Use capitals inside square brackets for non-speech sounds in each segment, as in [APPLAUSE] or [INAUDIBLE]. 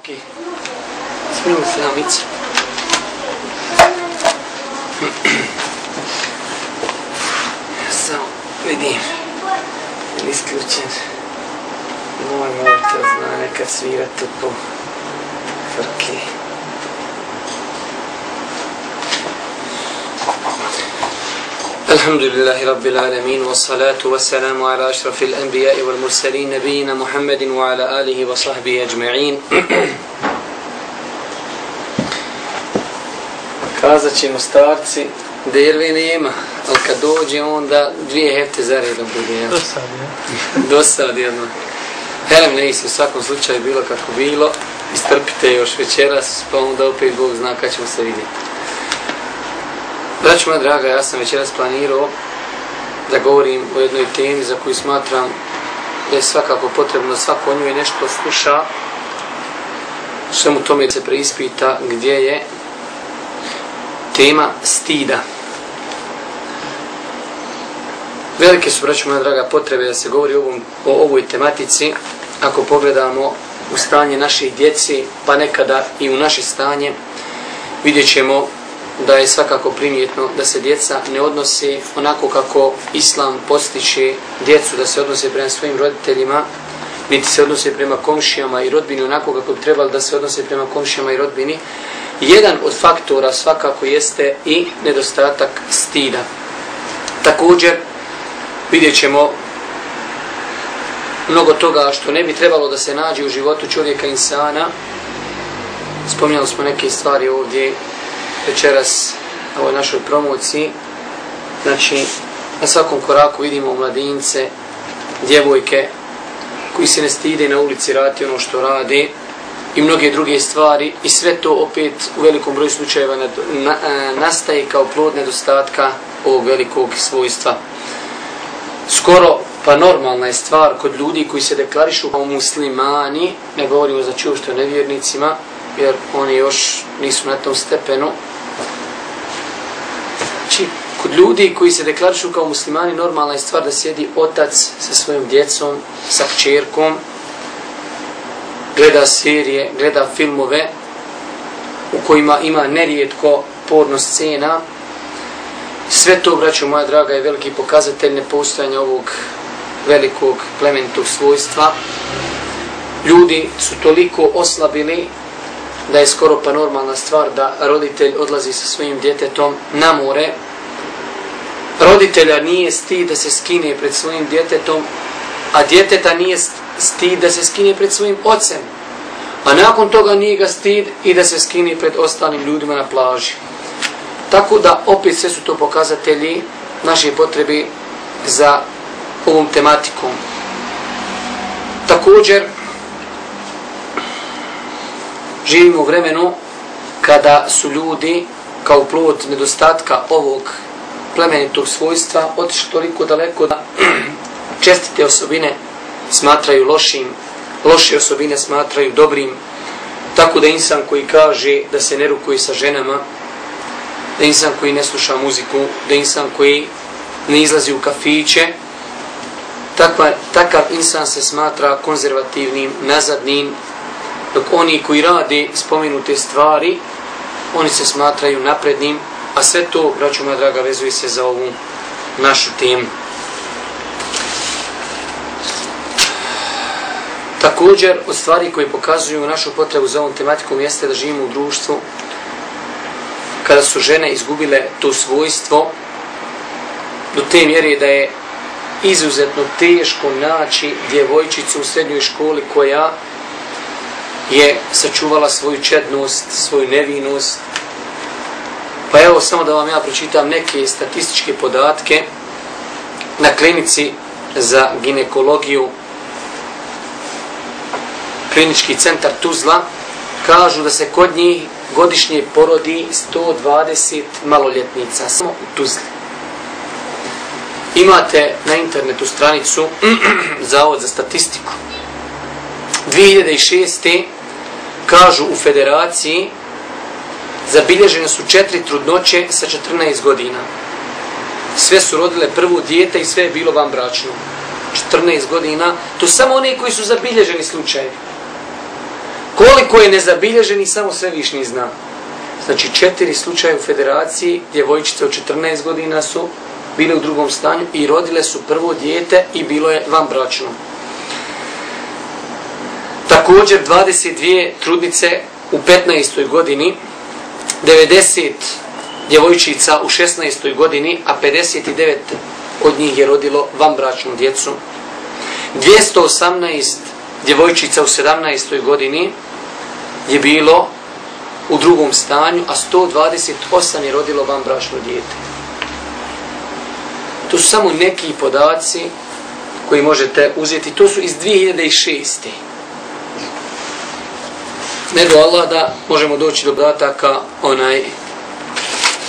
Ok. Smijem se na micu. Samo vidim. Je isključen. Moj motor zna nekad svira tu po frke. الحمد لله رب العالمين والصلاة والسلام على أشرف الأنبياء والمرسلين نبينا محمد وعلى آله وصحبه أجمعين Kazat ćemo starci, derve nema, ali kad dođe onda dvije hefte za redom bude. Ja. Dosad, ja. Dosad jedno. Helem ne isti, u svakom slučaju bilo kako bilo. Istrpite još večeras, pa onda opet Bog zna kad ćemo se vidjeti. Braćo moja draga, ja sam večeras planirao da govorim o jednoj temi za koju smatram da je svakako potrebno svako o njoj nešto sluša, svemu tome se preispita gdje je tema stida. Velike su, braćo moja draga, potrebe da se govori o, ovom, o ovoj tematici ako pogledamo u stanje naših djeci, pa nekada i u naše stanje, vidjet ćemo da je svakako primjetno da se djeca ne odnose onako kako Islam postiče djecu da se odnose prema svojim roditeljima, niti se odnose prema komšijama i rodbini onako kako bi trebali da se odnose prema komšijama i rodbini. Jedan od faktora svakako jeste i nedostatak stida. Također vidjet ćemo mnogo toga što ne bi trebalo da se nađe u životu čovjeka insana. Spominjali smo neke stvari ovdje večeras na ovoj našoj promociji. Znači, na svakom koraku vidimo mladince, djevojke, koji se ne stide na ulici rati ono što rade i mnoge druge stvari i sve to opet u velikom broju slučajeva na, na, nastaje kao plod nedostatka ovog velikog svojstva. Skoro pa normalna je stvar kod ljudi koji se deklarišu kao muslimani, ne govorimo za čušto nevjernicima, jer oni još nisu na tom stepenu, kod ljudi koji se deklarišu kao muslimani, normalna je stvar da sjedi otac sa svojom djecom, sa kćerkom, gleda serije, gleda filmove u kojima ima nerijetko porno scena. Sve to, braćo moja draga, je veliki pokazatelj nepostojanja ovog velikog plemenitog svojstva. Ljudi su toliko oslabili da je skoro pa normalna stvar da roditelj odlazi sa svojim djetetom na more. Roditelja nije stid da se skine pred svojim djetetom, a djeteta nije stid da se skine pred svojim ocem. A nakon toga nije ga stid i da se skine pred ostalim ljudima na plaži. Tako da opet sve su to pokazatelji naše potrebe za ovom tematikom. Također, živimo u vremenu kada su ljudi kao plod nedostatka ovog plemenitog svojstva otišli toliko daleko da [CLEARS THROAT] čestite osobine smatraju lošim, loše osobine smatraju dobrim, tako da insan koji kaže da se ne rukuje sa ženama, da insan koji ne sluša muziku, da insan koji ne izlazi u kafiće, takva, takav insan se smatra konzervativnim, nazadnim, dok oni koji rade spomenute stvari, oni se smatraju naprednim, a sve to, braću moja draga, vezuje se za ovu našu temu. Također, od stvari koje pokazuju našu potrebu za ovom tematikom jeste da živimo u društvu kada su žene izgubile to svojstvo do te mjere da je izuzetno teško naći djevojčicu u srednjoj školi koja je sačuvala svoju čednost, svoju nevinost. Pa evo samo da vam ja pročitam neke statističke podatke na klinici za ginekologiju klinički centar Tuzla kažu da se kod njih godišnje porodi 120 maloljetnica samo u Tuzli. Imate na internetu stranicu [CLEARS THROAT] Zavod za statistiku. 2006 kažu u federaciji zabilježene su četiri trudnoće sa 14 godina. Sve su rodile prvu dijete i sve je bilo vam bračno. 14 godina, to samo one koji su zabilježeni slučajevi. Koliko je nezabilježeni, samo svevišnji zna. Znači četiri slučaje u federaciji, djevojčice od 14 godina su bile u drugom stanju i rodile su prvo dijete i bilo je vam bračno. Također 22 trudnice u 15. godini, 90 djevojčica u 16. godini, a 59 od njih je rodilo vanbračnu djecu. 218 djevojčica u 17. godini je bilo u drugom stanju, a 128 je rodilo vanbračno dijete. To su samo neki podaci koji možete uzeti. To su iz 2006. Nego Allah da možemo doći do podataka onaj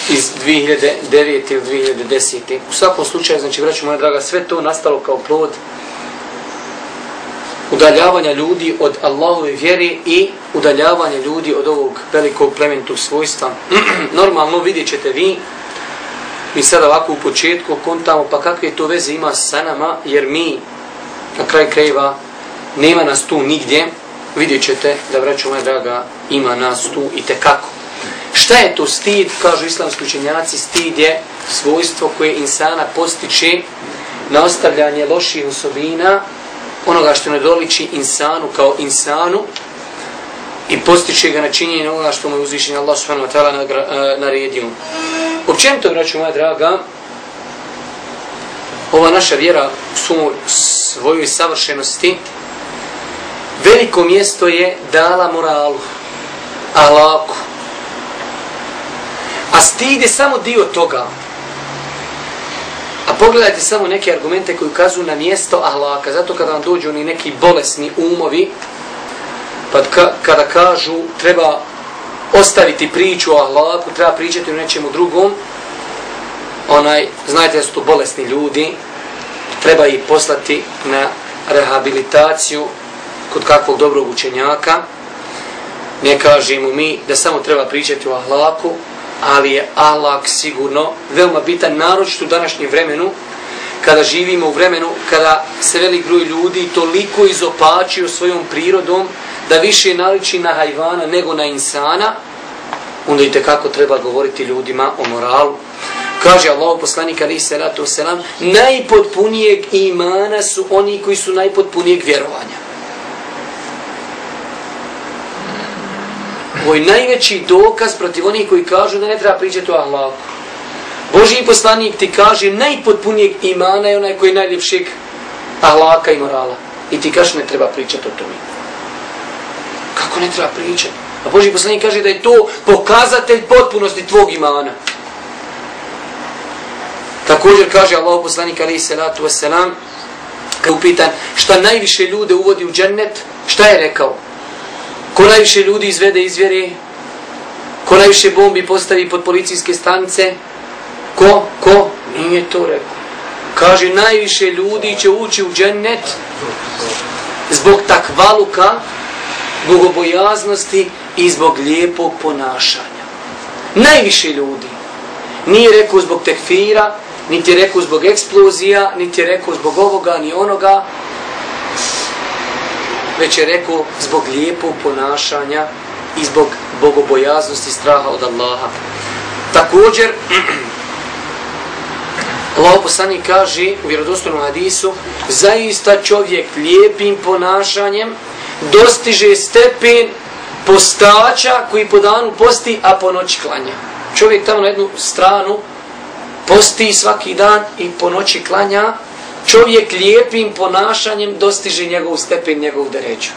iz 2009. ili 2010. U svakom slučaju, znači, vraću moja draga, sve to nastalo kao plod udaljavanja ljudi od Allahove vjere i udaljavanja ljudi od ovog velikog plemenitog svojstva. [CLEARS THROAT] Normalno vidjet ćete vi, mi sada ovako u početku kontamo pa kakve to veze ima sa nama, jer mi na kraj krajeva nema nas tu nigdje, vidjet ćete da braću moja draga ima nas tu i te kako. Šta je to stid, kažu islamski učenjaci, stid je svojstvo koje insana postiče na ostavljanje loših osobina onoga što ne doliči insanu kao insanu i postiče ga na činjenje onoga što mu je uzvišenje Allah subhanahu wa ta'ala e, naredio. Općenito, braću moja draga, ova naša vjera u svojoj savršenosti veliko mjesto je dala moralu, alaku. A stid je samo dio toga. A pogledajte samo neke argumente koji ukazuju na mjesto ahlaka. Zato kada vam dođu oni neki bolesni umovi, pa ka, kada kažu treba ostaviti priču o ahlaku, treba pričati o nečemu drugom, onaj, znajte da su to bolesni ljudi, treba ih poslati na rehabilitaciju kod kakvog dobrog učenjaka. Ne kažemo mi da samo treba pričati o ahlaku, ali je ahlak sigurno veoma bitan, naročito u današnjem vremenu, kada živimo u vremenu kada se velik broj ljudi toliko izopačio svojom prirodom da više naliči na hajvana nego na insana, onda i kako treba govoriti ljudima o moralu. Kaže Allah poslanik ali se selam, najpotpunijeg imana su oni koji su najpotpunijeg vjerovanja. Ovo je najveći dokaz protiv onih koji kažu da ne treba pričati o Allahu. Boži poslanik ti kaže najpotpunijeg imana je onaj koji je najljepšeg ahlaka i morala. I ti kaže ne treba pričati o tome. Kako ne treba pričati? A Boži poslanik kaže da je to pokazatelj potpunosti tvog imana. Također kaže Allah poslanik alaihi salatu wasalam kada upitan šta najviše ljude uvodi u džennet, šta je rekao? Ko najviše ljudi izvede iz vjere? Ko najviše bombi postavi pod policijske stanice? Ko? Ko? Nije to rekao. Kaže, najviše ljudi će ući u džennet zbog takvaluka, bogobojaznosti i zbog lijepog ponašanja. Najviše ljudi. Nije rekao zbog tekfira, niti je rekao zbog eksplozija, niti je rekao zbog ovoga, ni onoga, već je rekao zbog lijepog ponašanja i zbog bogobojaznosti straha od Allaha. Također, [CLEARS THROAT] Allah poslani kaže u vjerodostojnom hadisu, zaista čovjek lijepim ponašanjem dostiže stepen postača koji po danu posti, a po noći klanja. Čovjek tamo na jednu stranu posti svaki dan i po noći klanja, čovjek lijepim ponašanjem dostiže njegov stepen, njegov deređu.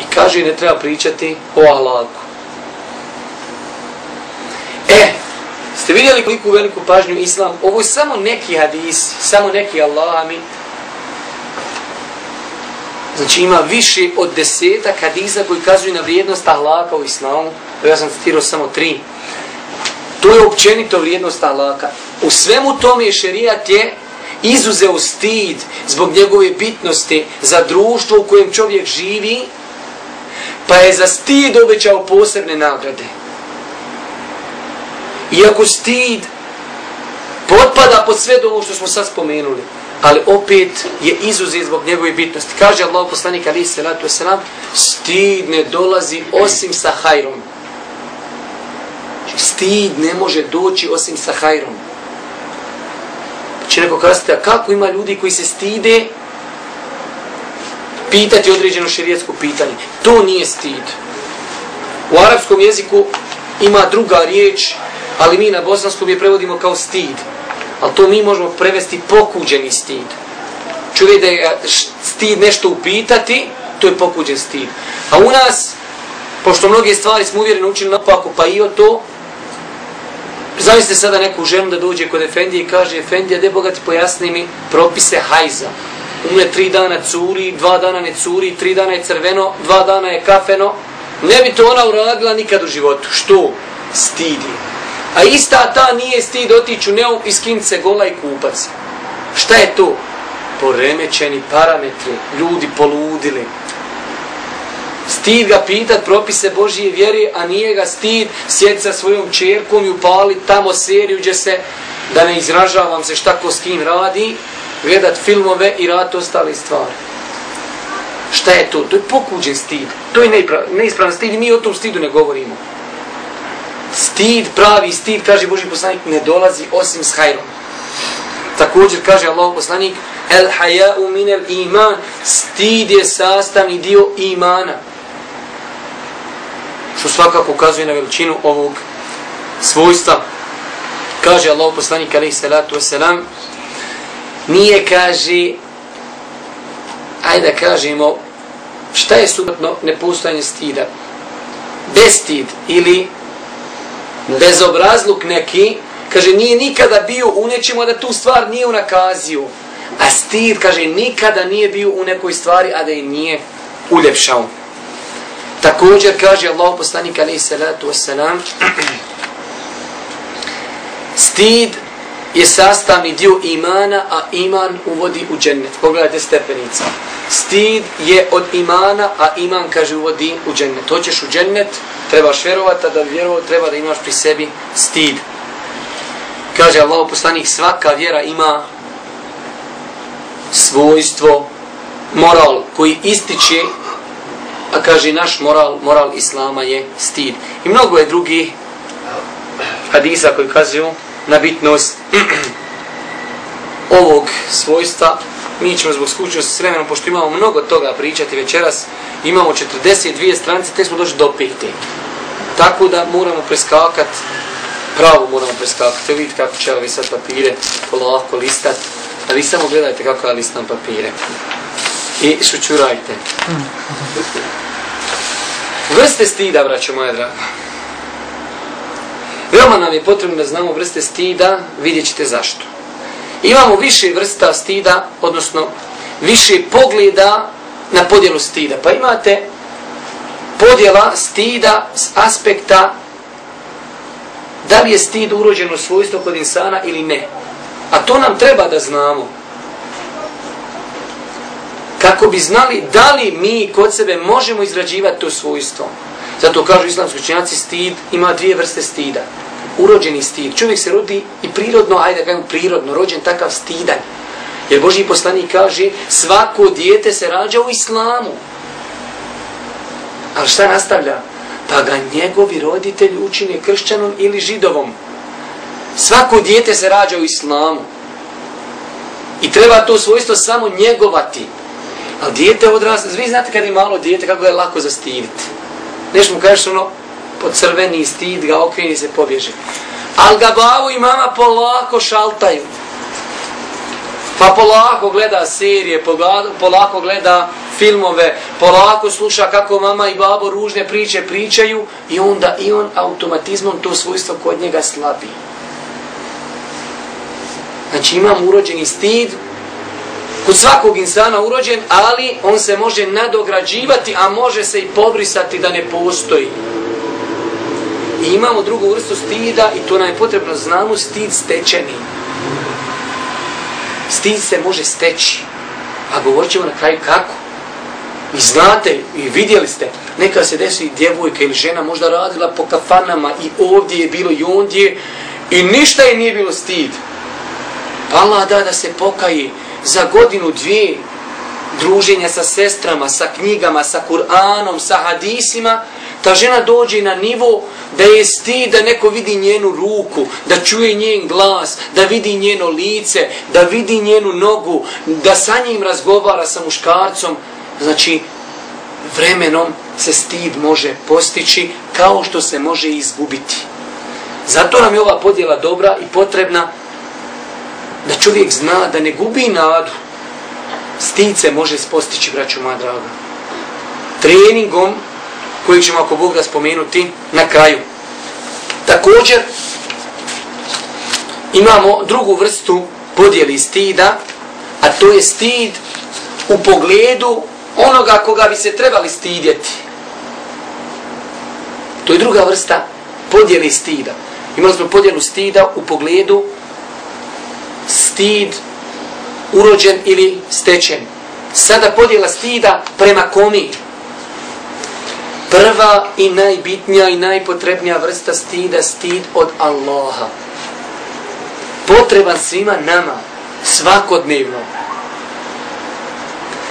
I kaže ne treba pričati o Allahoku. E, ste vidjeli koliko veliku pažnju Islam? Ovo je samo neki hadis, samo neki Allahami. Znači ima više od deseta hadisa koji kazuju na vrijednost Allaha u Islamu. Ja sam citirao samo tri. To je općenito vrijednost Allaha. U svemu tome je šerijat je izuzeo stid zbog njegove bitnosti za društvo u kojem čovjek živi, pa je za stid obećao posebne nagrade. Iako stid potpada pod sve ovo što smo sad spomenuli, ali opet je izuzet zbog njegove bitnosti. Kaže Allah poslanik ali salatu ratu stid ne dolazi osim sa hajrom. Stid ne može doći osim sa hajrom. Če neko kazati, a kako ima ljudi koji se stide pitati određeno širijetsko pitanje? To nije stid. U arapskom jeziku ima druga riječ, ali mi na bosanskom je prevodimo kao stid. Ali to mi možemo prevesti pokuđeni stid. Čuje da je stid nešto upitati, to je pokuđen stid. A u nas, pošto mnoge stvari smo uvjereni učili na pa i o to, Zamislite sada neku ženu da dođe kod Efendije i kaže Efendija, de Boga ti pojasni mi propise hajza. Umre tri dana curi, dva dana ne curi, tri dana je crveno, dva dana je kafeno. Ne bi to ona uradila nikad u životu. Što? Stidi. A ista ta nije stid otiću neum i skinit se gola i kupac. Šta je to? Poremećeni parametri, ljudi poludili. Stid ga pitat propise Božije vjere, a nije ga stid sjeti sa svojom čerkom i upali tamo seriju gdje se, da ne izražavam se šta ko s kim radi, gledat filmove i rad ostali stvari. Šta je to? To je pokuđen stid. To je neispravan stid i mi o tom stidu ne govorimo. Stid, pravi stid, kaže Boži poslanik, ne dolazi osim s hajrom. Također kaže Allah poslanik, el haja'u minel iman, stid je sastavni dio imana što svakako ukazuje na veličinu ovog svojstva. Kaže Allah poslanik alaih salatu wasalam, nije kaže, ajde kažemo, šta je suprotno nepostojanje stida? Bestid ili bezobrazluk neki, kaže, nije nikada bio u nečemu da tu stvar nije unakazio. A stid, kaže, nikada nije bio u nekoj stvari, a da je nije uljepšao. Također kaže Allah poslanik alaihi salatu wasalam Stid je sastavni dio imana, a iman uvodi u džennet. Pogledajte stepenica. Stid je od imana, a iman kaže uvodi u džennet. Hoćeš u džennet, trebaš vjerovati, da vjerovo treba da imaš pri sebi stid. Kaže Allah poslanik, svaka vjera ima svojstvo, moral koji ističe a kaže naš moral, moral islama je stid. I mnogo je drugi hadisa koji kazuju na bitnost [CLEARS THROAT] ovog svojstva. Mi ćemo zbog skućnosti s vremenom, pošto imamo mnogo toga pričati večeras, imamo 42 stranice, te smo došli do pete. Tako da moramo preskakat, pravo moramo preskakat. Evo vidite kako će ovi sad papire polako listat, ali samo gledajte kako ja listam papire. I šučurajte. Mm. Vrste stida, braćo moja draga. Veoma nam je potrebno da znamo vrste stida, vidjet ćete zašto. Imamo više vrsta stida, odnosno više pogleda na podjelu stida. Pa imate podjela stida s aspekta da li je stid urođeno svojstvo kod insana ili ne. A to nam treba da znamo kako bi znali da li mi kod sebe možemo izrađivati to svojstvo. Zato kažu islamski učenjaci stid ima dvije vrste stida. Urođeni stid. Čovjek se rodi i prirodno, ajde da kažem prirodno, rođen takav stidan. Jer Boži poslanik kaže svako dijete se rađa u islamu. Ali šta nastavlja? Pa ga njegovi roditelji učine kršćanom ili židovom. Svako dijete se rađa u islamu. I treba to svojstvo samo njegovati. A dijete odrasle, vi znate kad je malo dijete, kako je lako zastiviti. Nešto mu kažeš ono, pocrveni stid ga okreni se pobježe. Al ga bavu i mama polako šaltaju. Pa polako gleda serije, polako gleda filmove, polako sluša kako mama i babo ružne priče pričaju i onda i on automatizmom to svojstvo kod njega slabi. Znači imam urođeni stid, kod svakog insana urođen, ali on se može nadograđivati, a može se i pobrisati da ne postoji. I imamo drugu vrstu stida i to nam je potrebno znamo stid stečeni. Stid se može steći. A govorit ćemo na kraju kako. I znate, i vidjeli ste, neka se desi djevojka ili žena možda radila po kafanama i ovdje je bilo i ondje i ništa je nije bilo stid. Pa Allah da da se pokaji za godinu, dvije, druženja sa sestrama, sa knjigama, sa Kur'anom, sa hadisima, ta žena dođe na nivo da je sti da neko vidi njenu ruku, da čuje njen glas, da vidi njeno lice, da vidi njenu nogu, da sa njim razgovara sa muškarcom. Znači, vremenom se stid može postići kao što se može izgubiti. Zato nam je ova podjela dobra i potrebna da čovjek zna da ne gubi nadu. Stid se može spostići, braću moja draga. Treningom koji ćemo ako Bog da spomenuti na kraju. Također imamo drugu vrstu podjeli stida, a to je stid u pogledu onoga koga bi se trebali stidjeti. To je druga vrsta podjeli stida. Imali smo podjelu stida u pogledu stid urođen ili stečen. Sada podjela stida prema komi. Prva i najbitnija i najpotrebnija vrsta stida, stid od Allaha. Potreban svima nama, svakodnevno.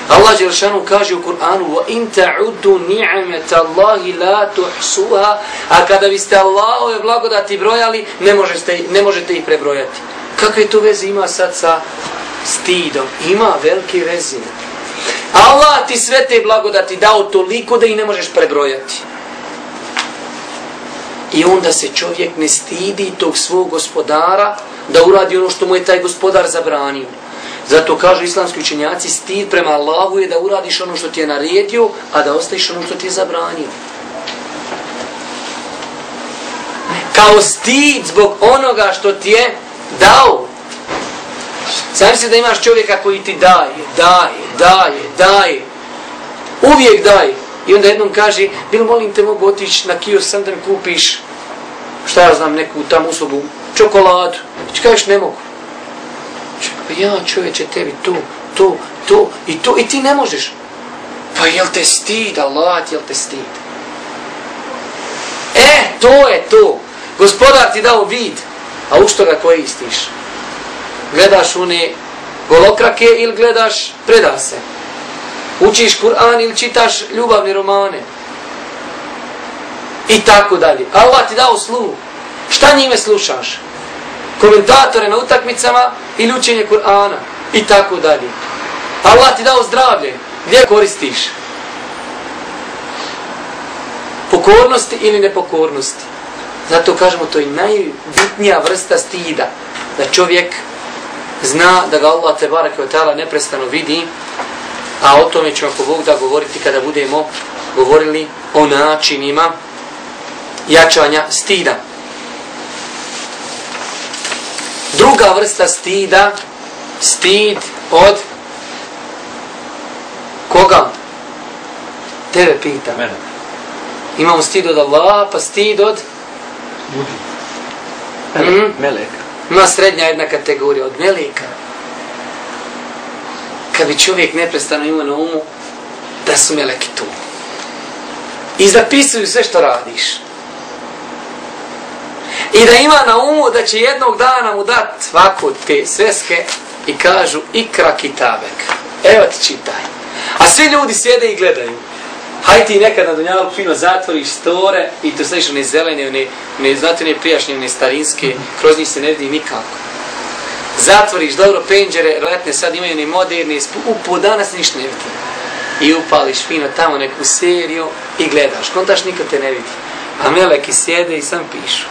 Allah Đelšanu kaže u Kur'anu وَإِن تَعُدُّ نِعَمَةَ اللَّهِ لَا تُحْسُوهَا A kada biste Allahove blagodati brojali, ne možete, ne možete ih prebrojati. Kakve to veze ima sad sa stidom? Ima velike vezine. Allah ti sve te blagodati dao toliko da i ne možeš prebrojati. I onda se čovjek ne stidi tog svog gospodara da uradi ono što mu je taj gospodar zabranio. Zato kažu islamski učenjaci, stid prema Allahu je da uradiš ono što ti je naredio, a da ostaviš ono što ti je zabranio. Kao stid zbog onoga što ti je dao. Sam se da imaš čovjeka koji ti daje, daje, daje, daje. Uvijek daje. I onda jednom kaže, bil molim te mogu otići na kios sam da mi kupiš, šta ja znam, neku tam uslugu, čokoladu. Ti kažeš, ne mogu. Pa ja čovječe tebi to, to, to i to i ti ne možeš. Pa jel te stid, Allah, jel te stid? E, to je to. Gospodar ti dao vid, a u što na koji istiš? Gledaš one golokrake ili gledaš predase? Učiš Kur'an ili čitaš ljubavne romane? I tako dalje. Allah ti dao sluh. Šta njime slušaš? komentatore na utakmicama ili učenje Kur'ana i tako dalje. Allah ti dao zdravlje, gdje koristiš? Pokornosti ili nepokornosti? Zato kažemo, to je najbitnija vrsta stida, da čovjek zna da ga Allah te barake od tala neprestano vidi, a o tome ćemo ako Bog da govoriti kada budemo govorili o načinima jačanja stida. Druga vrsta stida, stid od koga? Tebe pita. Imamo stid od Allah, pa stid od? Ljudi. Mm? Meleka. Ima srednja jedna kategorija od meleka. Kad bi čovjek neprestano ima na umu da su meleki tu. I zapisuju sve što radiš. I da ima na umu da će jednog dana mu dat svako te sveske i kažu ikra kitabek. Evo ti čitaj. A svi ljudi sjede i gledaju. Hajde ti nekad na Dunjalu fino zatvoriš store i to sliš one zelene, one, one znate one prijašnje, one starinske, kroz njih se ne vidi nikako. Zatvoriš dobro penđere, letne sad imaju one moderne, upo danas ništa ne vidi. I upališ fino tamo neku seriju i gledaš. Kontaš nikad te ne vidi. A meleki sjede i sam pišu.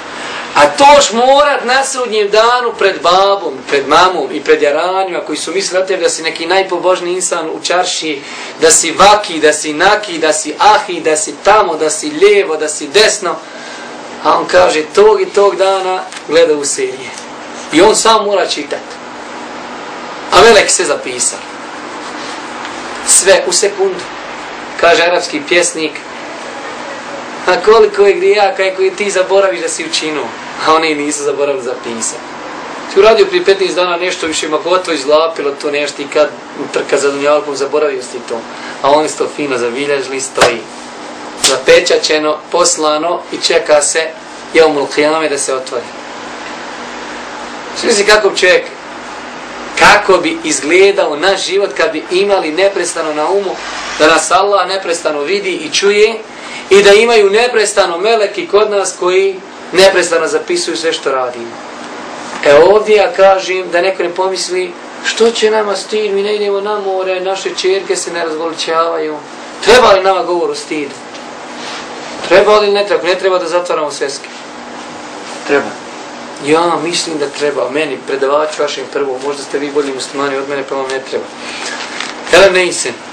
A toš morat na sudnjem danu pred babom, pred mamom i pred jaranjima koji su mislili o tebi da si neki najpobožniji insan u čarši, da si vaki, da si naki, da si ahi, da si tamo, da si lijevo, da si desno. A on kaže tog i tog dana gleda u serije. I on sam mora čitati. A velek se zapisao. Sve u sekundu. Kaže arapski pjesnik, A koliko je grijaka je koji ti zaboraviš da si učinuo, a oni nisu zaboravili zapisati. Ti uradio prije 15 dana nešto više ima gotovo izlapilo to nešto i kad trka za dunjalkom zaboravio si to. A oni su to fino zavilježili stoji. Zapečačeno, poslano i čeka se je umul da se otvori. Svi si kako čovjek kako bi izgledao naš život kad bi imali neprestano na umu da nas Allah neprestano vidi i čuje i da imaju neprestano meleki kod nas koji neprestano zapisuju sve što radimo. E ovdje ja kažem da neko ne pomisli što će nama stid, mi ne idemo na more, naše čerke se ne razgoličavaju. Treba li nama govor o stidu? Treba li ne treba? Ne treba da zatvaramo sveske? Treba. Ja mislim da treba. Meni, predavač vašem prvo, možda ste vi bolji muslimani od mene, pa vam ne treba. Hele, ne.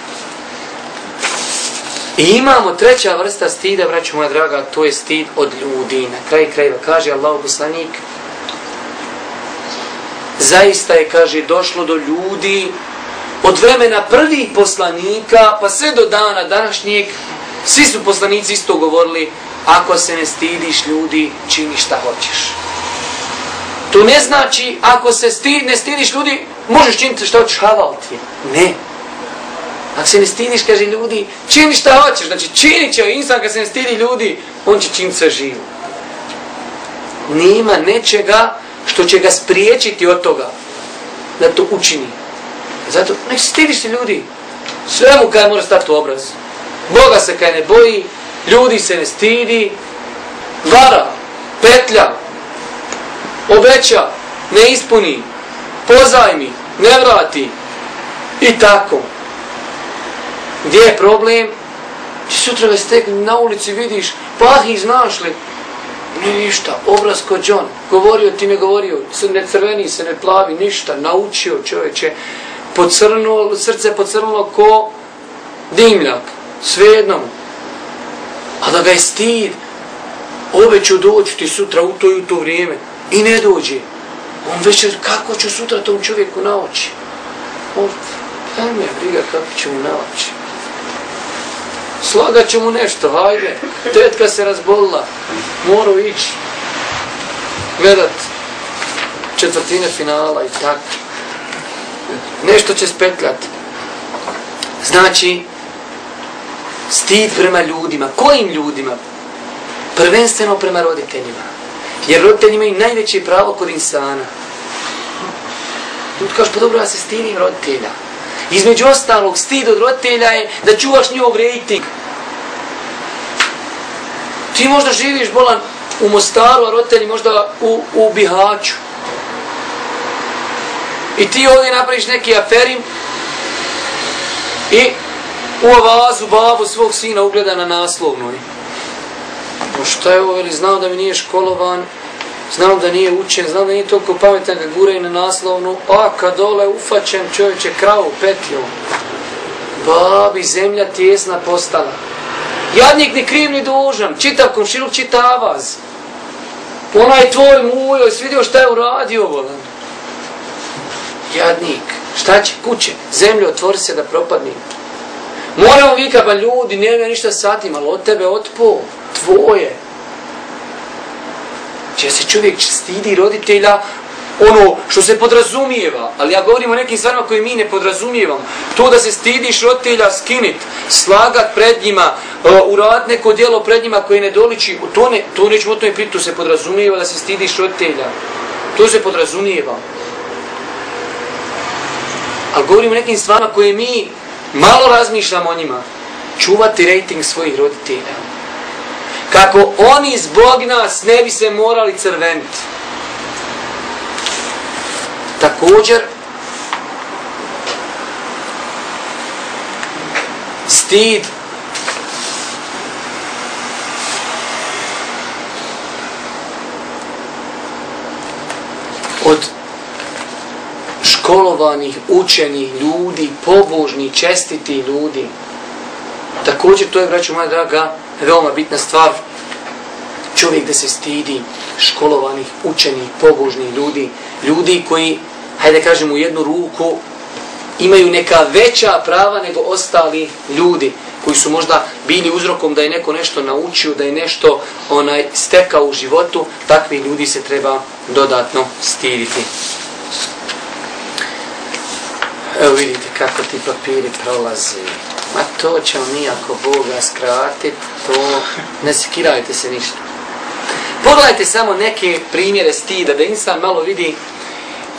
I imamo treća vrsta stida, braću moja draga, to je stid od ljudi. Na kraj krajeva kaže Allah poslanik, zaista je, kaže, došlo do ljudi od vremena prvih poslanika pa sve do dana današnjeg svi su poslanici isto govorili ako se ne stidiš ljudi čini šta hoćeš. To ne znači ako se sti, ne stidiš ljudi možeš činiti šta hoćeš halal ti ne ako se ne stidiš kaže ljudi čini šta hoćeš znači čini će insan kad se ne stidi ljudi on će činiti sve živo nima nečega što će ga spriječiti od toga da to učini. Zato, ne stidiš se ljudi. Sve mu kaj mora stati u obraz. Boga se kaj ne boji, ljudi se ne stidi, vara, petlja, obeća, ne ispuni, pozajmi, ne vrati i tako. Gdje je problem? Ti sutra ga stekni na ulici vidiš, pah i znaš li, ništa, obraz ko John, govorio ti ne govorio, ne crveni, se ne plavi, ništa, naučio čovječe, pocrnulo, srce pocrnulo ko dimljak, svejedno mu. A da ga je stid, ove ću doći ti sutra u to i u to vrijeme, i ne dođe. On večer, kako ću sutra tom čovjeku naoči? On, pa mi je briga kako ću mu naoči slagat ću mu nešto, hajde, tetka se razbolila, moru ići, gledat četvrtine finala i tako. Nešto će spetljat. Znači, stid prema ljudima. Kojim ljudima? Prvenstveno prema roditeljima. Jer roditelji imaju najveće pravo kod insana. Tu kaže, pa dobro, ja se stidim roditelja. Između ostalog, stid od roditelja je da čuvaš njihov rejting. Ti možda živiš bolan u Mostaru, a roditelji možda u, u Bihaću. I ti ovdje napraviš neki aferim i u ovazu babu svog sina ugleda na naslovnoj. No šta je ovo, ili znao da mi nije školovan, Znam da nije učen, znam da nije toliko pametan ga gura i na naslovnu, a kad dole ufaćen čovječe kravu petljom. Babi, zemlja tjesna postala. Jadnik ni kriv ni dužan, čitav komšiluk, čita avaz. Onaj tvoj mujo, jesi vidio šta je uradio, volan. Jadnik, šta će kuće, zemlje otvori se da propadni. Moramo vika, ba pa ljudi, nema ništa satim, ali od tebe otpo, tvoje. Če se čovjek stidi roditelja, ono što se podrazumijeva, ali ja govorim o nekim stvarima koje mi ne podrazumijevam. To da se stidiš roditelja skinit, slagat pred njima, e, uh, urad neko djelo pred njima koje ne doliči, to, ne, to nećemo o tome priti, to se podrazumijeva da se stidiš roditelja. To se podrazumijeva. Ali govorim o nekim stvarima koje mi malo razmišljamo o njima. Čuvati rejting svojih roditelja. Kako oni zbog nas ne bi se morali crveniti. Također, stid od školovanih, učenih ljudi, pobožnih, čestiti ljudi. Također, to je, braću moja draga, veoma bitna stvar. Čovjek da se stidi školovanih, učenih, pobožnih ljudi, ljudi koji, hajde kažem u jednu ruku, imaju neka veća prava nego ostali ljudi koji su možda bili uzrokom da je neko nešto naučio, da je nešto onaj stekao u životu, takvi ljudi se treba dodatno stiditi. Evo vidite kako ti papiri prolaze a to ćemo mi ako Boga skratiti, to ne sekirajte se ništa. Pogledajte samo neke primjere stida, da insan malo vidi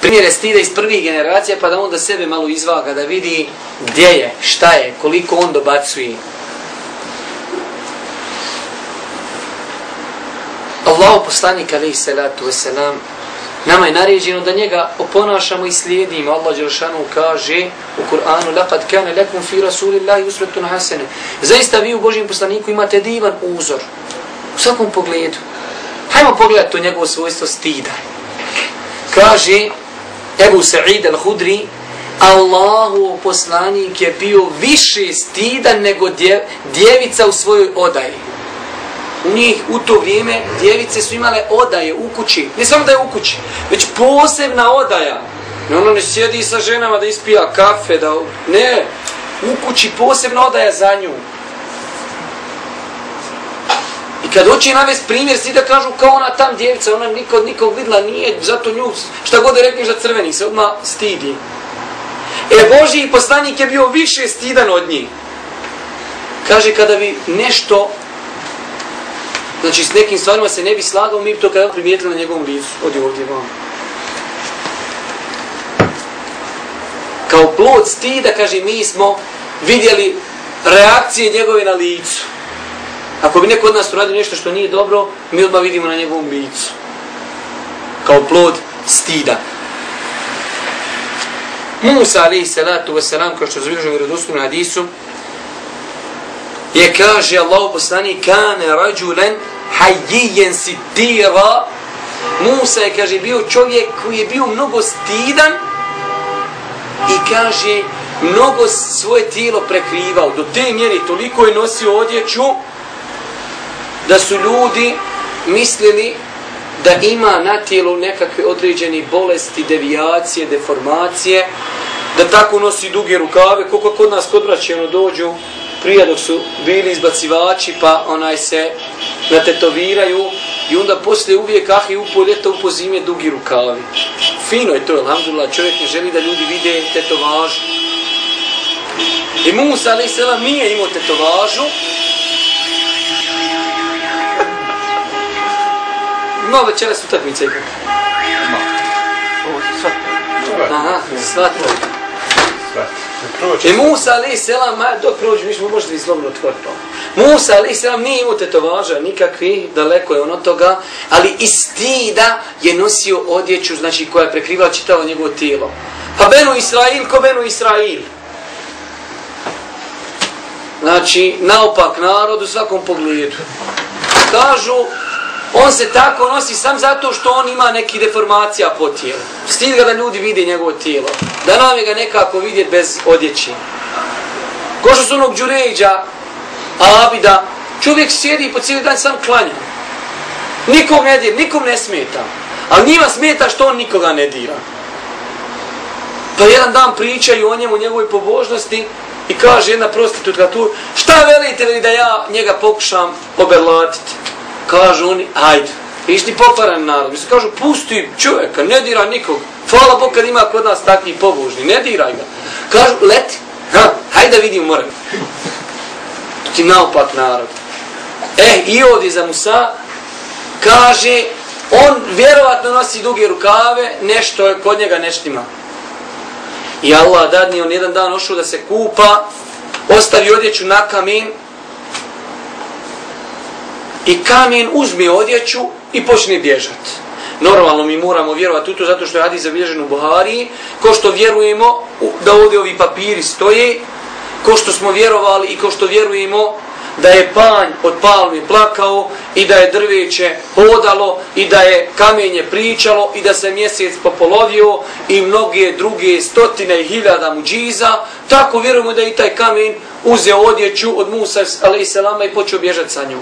primjere stida iz prvih generacija, pa da onda sebe malo izvaga, da vidi gdje je, šta je, koliko on dobacuje. Allahu poslanik alaihi salatu wasalam nama je naređeno da njega oponašamo i slijedimo. Allah Đelšanu kaže u Kur'anu لَقَدْ كَانَ لَكُمْ فِي رَسُولِ اللَّهِ يُسْرَتُنْ حَسَنِ Zaista vi u Božijem poslaniku imate divan uzor u svakom pogledu. Hajmo pogledati to njegovo svojstvo stida. Kaže Ebu Sa'id al-Hudri Allahu poslanik je bio više stidan nego djevica u svojoj odaji u njih u to vrijeme djevice su imale odaje u kući. Ne samo da je u kući, već posebna odaja. I ono ne sjedi sa ženama da ispija kafe, da... Ne, u kući posebna odaja za nju. I kad hoće navest primjer, svi da kažu kao ona tam djevica, ona nikog nikog vidla nije, zato nju, šta god da rekneš da crveni, se odmah stidi. E, Boži poslanik je bio više stidan od njih. Kaže, kada bi nešto Znači, s nekim stvarima se ne bi slagao, mi bi to kada primijetili na njegovom licu. Odi ovdje vam. Kao plod stida, kaže, mi smo vidjeli reakcije njegove na licu. Ako bi neko od nas uradio nešto što nije dobro, mi odmah vidimo na njegovom licu. Kao plod stida. Musa alaihi salatu wasalam, kao što zbilježu vjerodostom na hadisu, je kaže Allah poslani kane rađulen hajjijen sidira Musa je kaže bio čovjek koji je bio mnogo stidan i kaže mnogo svoje tijelo prekrivao. Do te mjere toliko je nosio odjeću da su ljudi mislili da ima na tijelu nekakve određene bolesti, devijacije, deformacije, da tako nosi duge rukave, koliko kod nas kod vraćeno dođu, prije dok su bili izbacivači pa onaj se natetoviraju i onda poslije uvijek ah i upo ljeta upo zime dugi rukavi. Fino je to, alhamdulillah, čovjek ne želi da ljudi vide tetovažu. I Musa ali se nije imao tetovažu. [LAUGHS] Imao večera su utakmice ikak. Aha, shvatite. I e, Musa ali selam, dok prođu, mi smo možda i slobno otvoriti. Musa ali selam nije imao tetovaža nikakvi, daleko je on od toga, ali iz stida je nosio odjeću, znači koja je prekrivala čitavo njegovo tijelo. Pa Benu Israil, ko Benu Israil? Znači, naopak narod u svakom pogledu. Kažu, On se tako nosi sam zato što on ima neki deformacija po tijelu. Stid ga da ljudi vide njegovo tijelo. Da nam je ga nekako vidjeti bez odjeći. Ko što su onog džuređa, abida, čovjek sjedi i po cijeli dan sam klanja. Nikom ne dira, nikom ne smeta. Ali njima smeta što on nikoga ne dira. Pa jedan dan pričaju o njemu, njegovoj pobožnosti i kaže jedna prostitutka tu, šta velite li da ja njega pokušam oberlatiti? Kažu oni, hajde, isti pokvaran narod. Mislim, kažu, pusti čovjeka, ne dira nikog. Hvala Bog kad ima kod nas takvi pobožni, ne diraj ga. Kažu, leti, ha, hajde da vidim moram. Ti naopak narod. E, i ovdje za Musa, kaže, on vjerovatno nosi duge rukave, nešto je kod njega neštima. I Allah dadni, on jedan dan ošao da se kupa, ostavi odjeću na kamen, i kamen uzme odjeću i počne bježati. Normalno mi moramo vjerovati u to zato što je hadis zabilježen u Buhari, ko što vjerujemo da ovdje ovi papiri stoje, ko što smo vjerovali i ko što vjerujemo da je panj od palmi plakao i da je drveće hodalo i da je kamenje pričalo i da se mjesec popolovio i mnoge druge stotine i hiljada muđiza, tako vjerujemo da je i taj kamen uzeo odjeću od Musa a.s. i počeo bježati sa njom.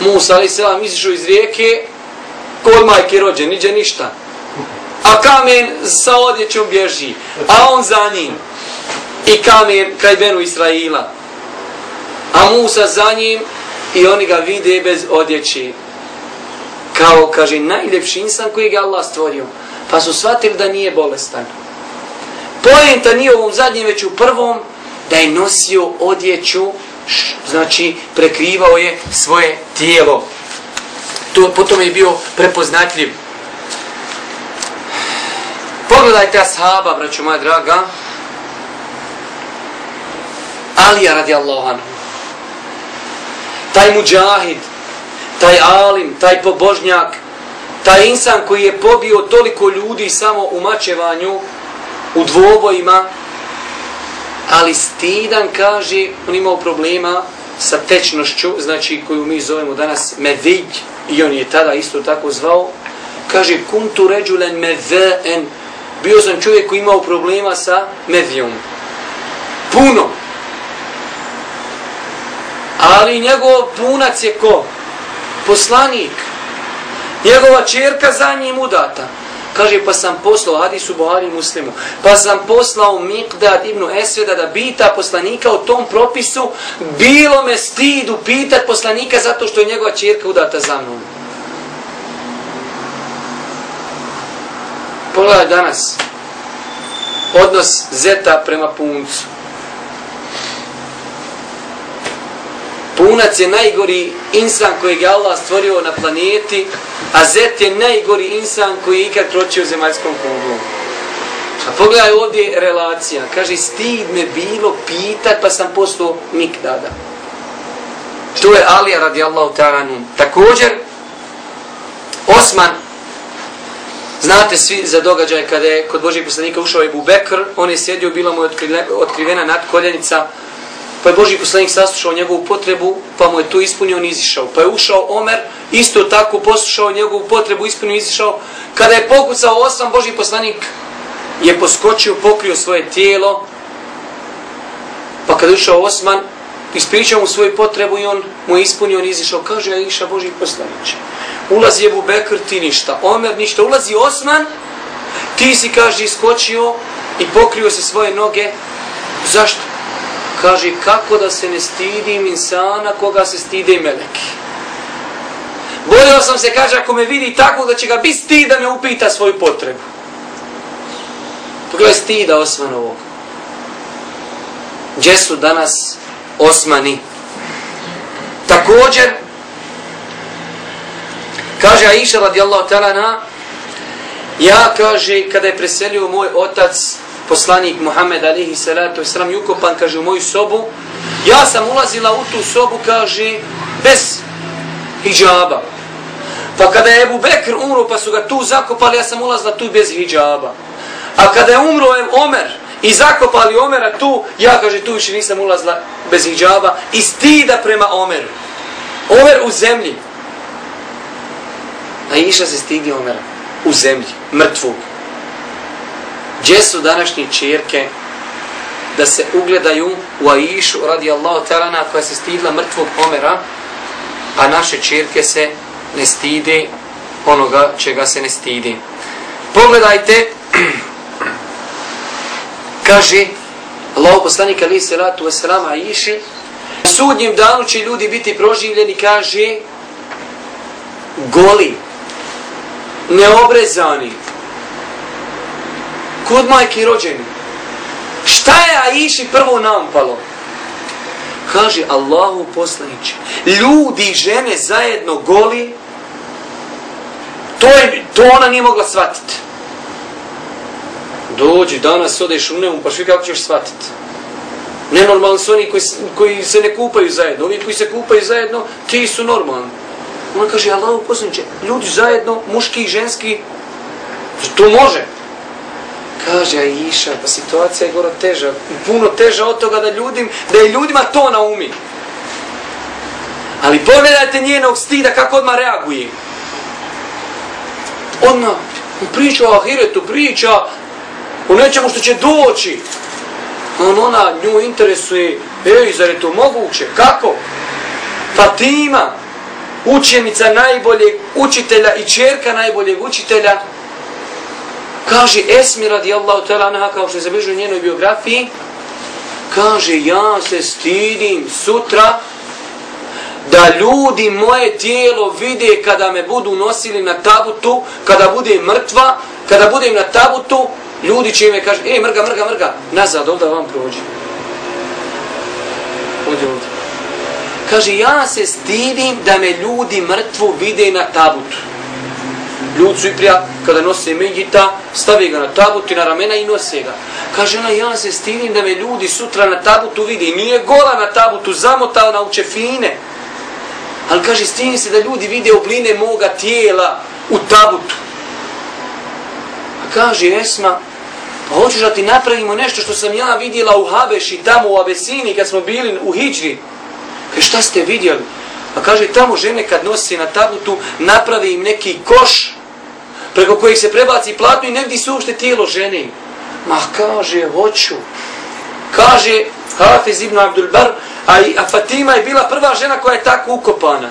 Musa ali se vam izišao iz rijeke kod majke rođe, niđe ništa. A kamen sa odjećom bježi, a on za njim. I kamen kraj Benu Israila. A Musa za njim i oni ga vide bez odjeći. Kao, kaže, najljepši insan koji ga Allah stvorio. Pa su shvatili da nije bolestan. Pojenta nije u ovom zadnjem, već u prvom, da je nosio odjeću znači prekrivao je svoje tijelo. To potom je bio prepoznatljiv. Pogledajte ashaba, braću moja draga. Alija radijallahu anhu. Taj muđahid, taj alim, taj pobožnjak, taj insan koji je pobio toliko ljudi samo u mačevanju, u dvobojima, ali stidan kaže, on imao problema sa tečnošću, znači koju mi zovemo danas medij, i on je tada isto tako zvao, kaže kuntu ređulen medven, bio sam čovjek koji imao problema sa medijom. Puno. Ali njegov punac je ko? Poslanik. Njegova čerka za njim udata. Kaže, pa sam poslao, Hadisu Buhari muslimu, pa sam poslao Miqdad ibn Esveda da bita poslanika o tom propisu, bilo me stidu pitat poslanika zato što je njegova čirka udata za mnom. Pogledaj danas, odnos zeta prema puncu. Punac je najgori insan kojeg je Allah stvorio na planeti, a Zet je najgori insan koji je ikad kročio zemaljskom kuglom. A pogledaj ovdje relacija. Kaže, stid me bilo pitat, pa sam postao mikdada. To je Alija radijallahu ta'ala Također, Osman, znate svi za događaj kada je kod Božih poslanika ušao Ebu Bekr, on je sjedio, bila mu je otkrivena nadkoljenica, koljenica, Pa je Boži poslanik saslušao njegovu potrebu, pa mu je to ispunio i izišao. Pa je ušao Omer, isto tako poslušao njegovu potrebu, ispunio i izišao. Kada je pokucao osam, Boži poslanik je poskočio, pokrio svoje tijelo. Pa kada je ušao Osman, ispričao mu svoju potrebu i on mu je ispunio i izišao. Kaže, ja iša Boži poslanić. Ulazi je Bubekr, ti ništa. Omer ništa. Ulazi Osman, ti si, kaže, iskočio i pokrio se svoje noge. Zašto? Kaže kako da se ne stidim insana koga se stide i meleki. Bojio sam se, kaže, ako me vidi tako da će ga biti stid da me upita svoju potrebu. Pogledaj stida Osmanovog. Gdje su danas Osmani? Također, kaže Aisha radijallahu ta'ala na, ja, kaže, kada je preselio moj otac poslanik Muhammed alihi salatu sram ukopan, kaže, u moju sobu. Ja sam ulazila u tu sobu, kaže, bez hijjaba. Pa kada je Ebu Bekr umro, pa su ga tu zakopali, ja sam ulazila tu bez hijjaba. A kada je umro Omer i zakopali Omera tu, ja, kaže, tu više nisam ulazila bez hijjaba i stida prema Omeru. Omer u zemlji. A iša se stidi Omera u zemlji, mrtvog. Gdje su današnje čirke da se ugledaju u Aishu radi Allahu talana koja se stidla mrtvog Omera, a naše čirke se ne stide onoga čega se ne stidi. Pogledajte, [CLEARS THROAT] kaže Allah poslanik ali se ratu wasalam Aishi, u sudnjem danu će ljudi biti proživljeni, kaže, goli, neobrezani, kod majke rođeni. Šta je Aiši prvo nampalo? Kaže Allahu poslaniče, ljudi i žene zajedno goli, to, je, to ona nije mogla shvatiti. Dođi, danas odeš u nemu, pa što kako ćeš shvatiti? Nenormalni su oni koji, koji se ne kupaju zajedno. Ovi koji se kupaju zajedno, ti su normalni. Ona kaže, Allahu poslaniče, ljudi zajedno, muški i ženski, to može kaže Aisha, pa situacija je goro teža, puno teža od toga da ljudim, da je ljudima to na umi. Ali pogledajte njenog stida kako odmah reaguje. Odmah priča o Ahiretu, priča o nečemu što će doći. On ona nju interesuje, ej, zar je to moguće? Kako? Fatima, učenica najboljeg učitelja i čerka najboljeg učitelja, kaže Esmi radijallahu ta'ala anha kao što je zabilježio u njenoj biografiji kaže ja se stidim sutra da ljudi moje tijelo vide kada me budu nosili na tabutu kada bude mrtva kada budem na tabutu ljudi će me kaže ej mrga mrga mrga nazad ovdje vam prođe ovdje ovdje. Kaže ja se stidim da me ljudi mrtvu vide na tabutu. Ljudi su i prija, kada nose Medjita, stavi ga na tabut i na ramena i nose ga. Kaže ona, ja se stinim da me ljudi sutra na tabutu vidi. Nije gola na tabutu, zamotala na učefine. Ali kaže, stinim se da ljudi vide obline moga tijela u tabutu. A kaže Esma, pa hoćeš da ti napravimo nešto što sam ja vidjela u Habeši, tamo u Abesini, kad smo bili u Hidžri. Kaže, šta ste vidjeli? Pa kaže, tamo žene kad nosi na tabutu, napravi im neki koš preko kojih se prebaci platno i ne vidi se uopšte tijelo žene. Ma kaže, hoću. Kaže Hafiz ibn Abdul Bar, a, i, a Fatima je bila prva žena koja je tako ukopana.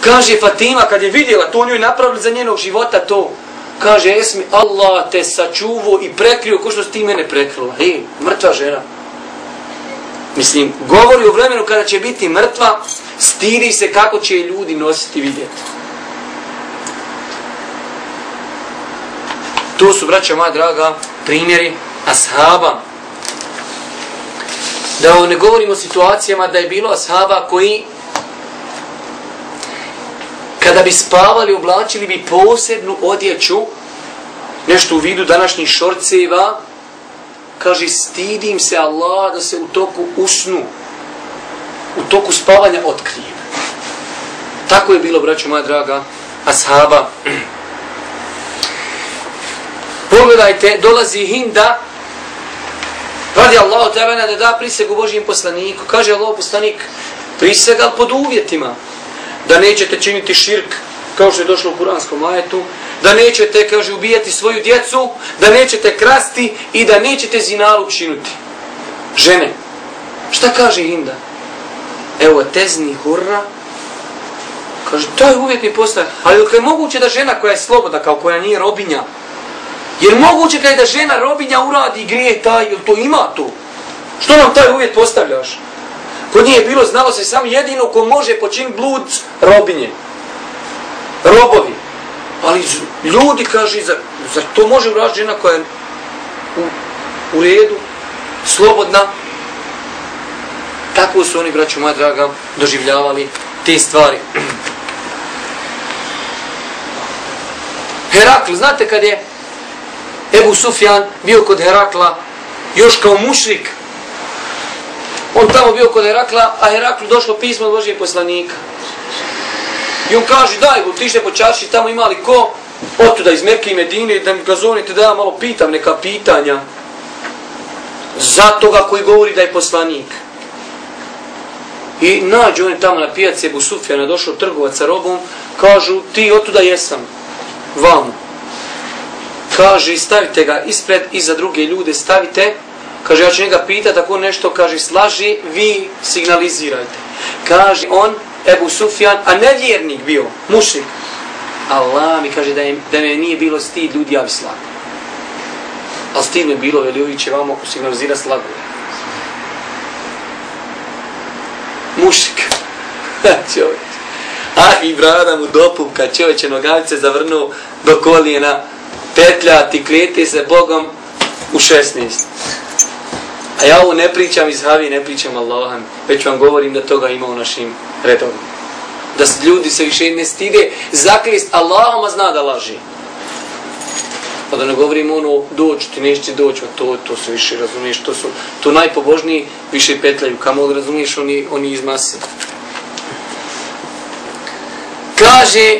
Kaže Fatima, kad je vidjela to, njoj napravili za njenog života to. Kaže Esmi, Allah te sačuvo i prekrio ko što si ti mene prekrila. Ej, mrtva žena. Mislim, govori o vremenu kada će biti mrtva, stiri se kako će ljudi nositi vidjeti. To su, braća moja draga, primjeri ashaba. Da ne govorimo o situacijama da je bilo ashaba koji kada bi spavali, oblačili bi posebnu odjeću, nešto u vidu današnjih šorceva, kaže, stidim se Allah da se u toku usnu, u toku spavanja otkrije. Tako je bilo, braćo moja draga, ashaba. Pogledajte, dolazi Hinda, radi Allahu tebena da da prisegu Božijem poslaniku. Kaže Allah poslanik, prisega pod uvjetima da nećete činiti širk, kao što je došlo u kuranskom ajetu, da nećete, kaže, ubijati svoju djecu, da nećete krasti i da nećete zinalu činuti. Žene, šta kaže Hinda? Evo, tezni hurra, kaže, to je uvjetni postav. Ali je moguće da žena koja je sloboda, kao koja nije robinja, Jer moguće kada je da žena robinja uradi grije taj, ili to ima to? Što nam taj uvjet postavljaš? Kod nije bilo, znalo se samo jedino ko može počiniti blud robinje. Robovi. Ali ljudi kaže, za, za to može uraditi žena koja je u, u redu, slobodna? Tako su oni, braću moja draga, doživljavali te stvari. [CLEARS THROAT] Herakl, znate kad je Ebu Sufjan bio kod Herakla još kao mušrik. On tamo bio kod Herakla, a Heraklu došlo pismo od Božijeg poslanika. I on kaže, daj go, tište po čaši, tamo imali ko? Otuda iz Mekke i Medine, da mi ga zovnite, da ja malo pitam neka pitanja. Za toga koji govori da je poslanik. I nađu oni tamo na pijaci Ebu Sufjana, došao trgovac sa robom, kažu, ti otuda jesam, vamo kaže stavite ga ispred i za druge ljude stavite. Kaže ja ću njega pitati ako nešto kaže slaži vi signalizirajte. Kaže on Ebu Sufjan a nevjernik bio mušik Allah mi kaže da, je, da me nije bilo stid ljudi ja bi slago ali stid mi bilo veli ovi će vam ako signalizira slago mušik [LAUGHS] čovječ a i brada mu dopupka čovječe nogavice zavrnuo do kolijena petljati, klijeti se Bogom u 16. A ja ovo ne pričam iz Havi, ne pričam Allahom, već vam govorim da toga ima u našim redovima. Da se ljudi se više ne stide zaklist Allahom, a zna da laži. Pa da ne govorim ono, doći ti, neće doći, to, to se više razumiješ, to su, to najpobožniji više petljaju, kamo razumiješ, oni, oni iz mase. Kaže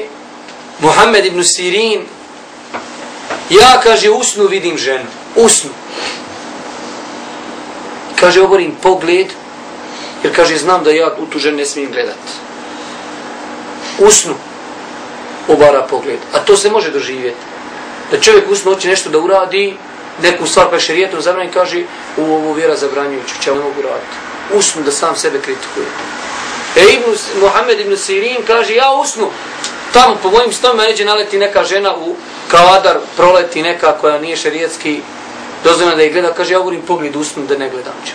Muhammed ibn Sirin, Ja, kaže, usnu vidim ženu. Usnu. Kaže, oborim pogled, jer kaže, znam da ja u tu ženu ne smijem gledat. Usnu. Obara pogled. A to se može doživjeti. Da čovjek usnu hoće nešto da uradi, neku stvar pa šerijetom zabranju, kaže, u ovu vjera zabranjujuću, će ne mogu raditi. Usnu da sam sebe kritikuje. E Ibn, Mohamed ibn Sirin kaže, ja usnu. Tamo po mojim stovima neđe naleti neka žena u Kao Adar proleti neka koja nije šerijetski dozvoljena da je gleda, kaže ja govorim pogled usnu da ne gledam ću.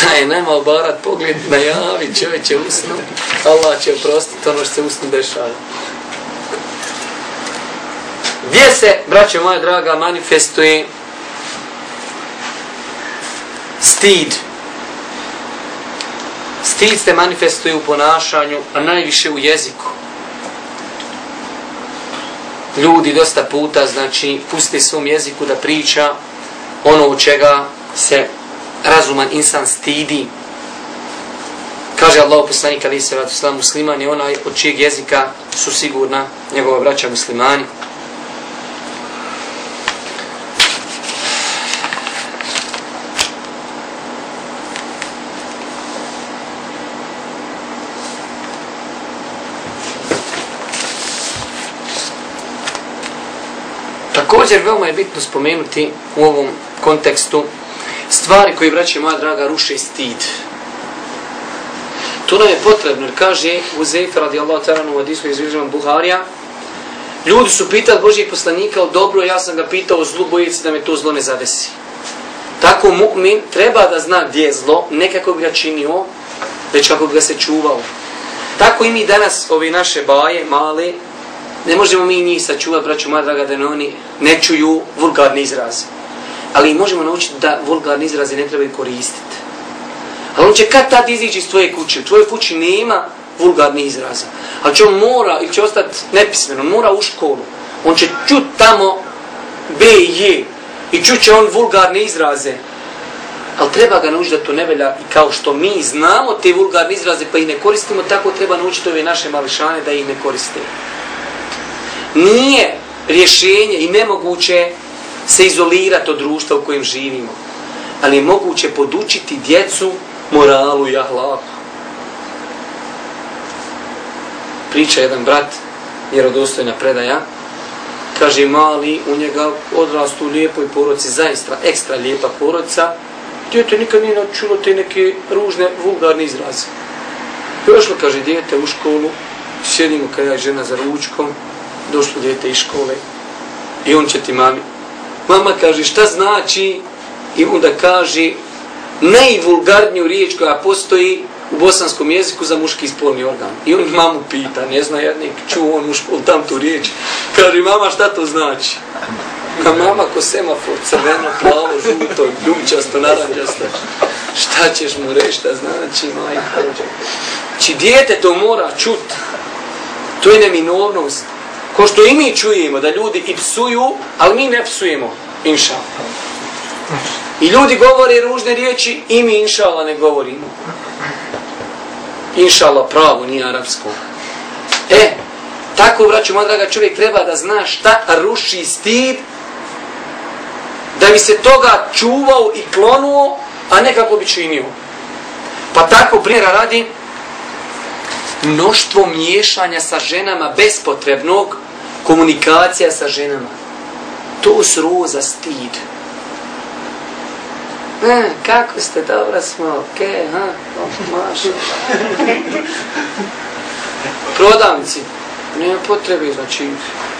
Taj nema barat pogled najavi čovječe usnu. Allah će oprostiti ono što se usnu dešava. Gdje se, braće moja draga, manifestuje stid. Stid se manifestuje u ponašanju, a najviše u jeziku. Ljudi dosta puta, znači, pusti svom jeziku da priča ono u čega se razuman insan stidi. Kaže Allah poslanik ali sallatu sallam, musliman je onaj od čijeg jezika su sigurna njegova braća muslimani. Također veoma je bitno spomenuti u ovom kontekstu stvari koje, braće moja draga, ruše stid. To nam je potrebno, jer kaže Uzefa radijallahu ta'ala u Adisku izvježavam Buharija, ljudi su pitali Božijeg poslanika o dobro, ja sam ga pitao o zlu, bojici da me to zlo ne zadesi. Tako mu'min treba da zna gdje je zlo, ne kako bi ga činio, već kako bi ga se čuvao. Tako i mi danas, ove naše baje, male, ne možemo mi njih sačuvati, braću moja draga, da ne oni ne čuju vulgarni izraz. Ali možemo naučiti da vulgarni izrazi ne trebaju koristiti. Ali on će kad tad izići iz tvoje kuće, u tvojoj kući nema vulgarni izraza. Ali će on mora, ili će ostati nepismeno, on mora u školu. On će čut tamo B i J i čut će on vulgarne izraze. Ali treba ga naučiti da to ne velja i kao što mi znamo te vulgarne izraze pa ih ne koristimo, tako treba naučiti ove naše mališane da ih ne koriste nije rješenje i nemoguće se izolirati od društva u kojem živimo. Ali je moguće podučiti djecu moralu i ahlaku. Priča jedan brat, vjerodostojna predaja, kaže mali, u njega odrastu u lijepoj poroci, zaista ekstra lijepa poroca, djete nikad nije načulo te neke ružne, vulgarne izraze. Prošlo, kaže, djete u školu, sjedimo kada je žena za ručkom, došlo djete iz škole i on će ti mami. Mama kaže šta znači i onda kaže najvulgarniju riječ koja postoji u bosanskom jeziku za muški spolni organ. I on mamu pita, ne zna ja nek čuo on muško, tam tu riječ. Kaže mama šta to znači? A mama ko semafor, crveno, plavo, žuto, ljubčasto, naranđasto. Šta ćeš mu reći, šta znači, majka? Či dijete to mora čut. To je neminovnost. Ko što i mi čujemo da ljudi i psuju, ali mi ne psujemo, inša. I ljudi govore ružne riječi i mi inša ne govorimo. Inša pravo, nije arapsko. E, tako, braću, moja draga čovjek treba da zna šta ruši stid, da bi se toga čuvao i klonuo, a ne kako bi činio. Pa tako, primjera radi, mnoštvo miješanja sa ženama bespotrebnog, komunikacija sa ženama. To sroza stid. E, kako ste, dobro smo, okej, okay, ha, maša. Prodavnici, nema potrebe, znači,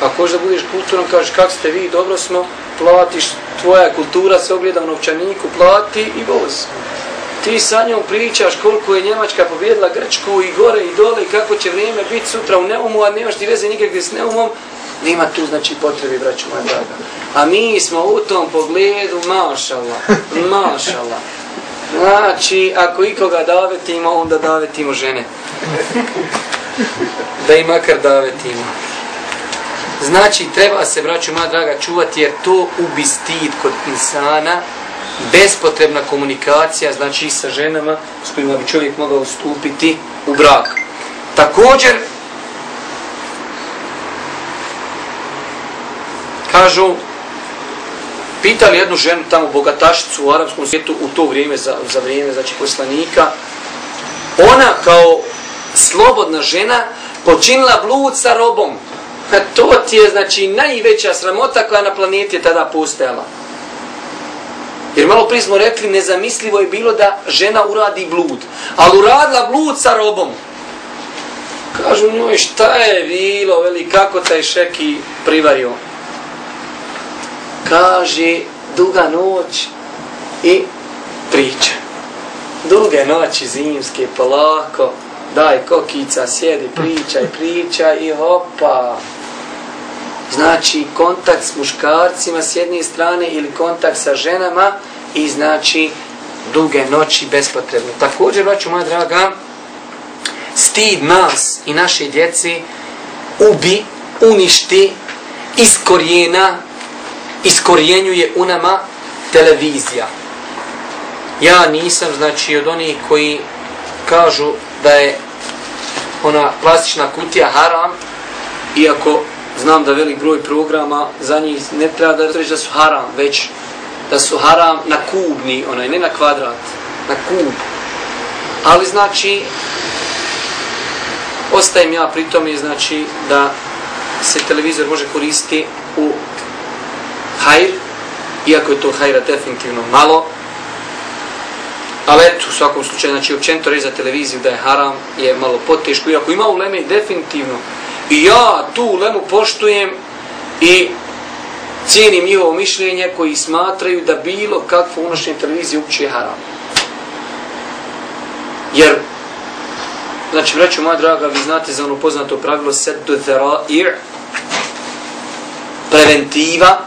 ako hoćeš da budeš kulturan, kažeš kak ste vi, dobro smo, platiš, tvoja kultura se ogleda u novčaniku, plati i voz ti sa njom pričaš koliko je Njemačka pobjedila Grčku i gore i dole i kako će vrijeme biti sutra u Neumu, a nemaš ti veze nikakve s Neumom, nema tu znači potrebi, braću moja draga. A mi smo u tom pogledu, mašala, mašala. Znači, ako ikoga davetimo, onda davetimo žene. Da i makar davetimo. Znači, treba se, braću moja draga, čuvati jer to ubi stid kod insana, bespotrebna komunikacija, znači sa ženama s kojima bi čovjek mogao stupiti u brak. Također, kažu, pitali jednu ženu tamo, bogatašicu u arapskom svijetu, u to vrijeme, za, za vrijeme, znači poslanika, ona kao slobodna žena počinila blud sa robom. A to ti je, znači, najveća sramota koja na planeti je tada postojala. Jer malo prije smo rekli, nezamislivo je bilo da žena uradi blud. Ali uradila blud sa robom. Kažu njoj, šta je bilo, veli, kako taj šeki privario? Kaže, duga noć i priča. Duge noći zimske, polako, daj kokica, sjedi, pričaj, pričaj i hopa. Znači, kontakt s muškarcima s jedne strane ili kontakt sa ženama i znači duge noći bespotrebno. Također, braću moja draga, stid nas i naše djeci ubi, uništi, iskorijena, iskorijenjuje u nama televizija. Ja nisam, znači, od onih koji kažu da je ona plastična kutija haram, iako znam da velik broj programa za njih ne treba da reći da su haram, već da su haram na kubni, onaj, ne na kvadrat, na kub. Ali znači, ostajem ja pri tome, znači, da se televizor može koristiti u hajr, iako je to hajra definitivno malo, ali eto, u svakom slučaju, znači, općenito reći za televiziju da je haram, je malo poteško, iako ima uleme, definitivno, i ja tu lemu poštujem i cijenim njihovo mišljenje koji smatraju da bilo kakvo unošenje televizije uopće je haram. Jer, znači, vreću moja draga, vi znate za ono poznato pravilo sedu dherair, preventiva,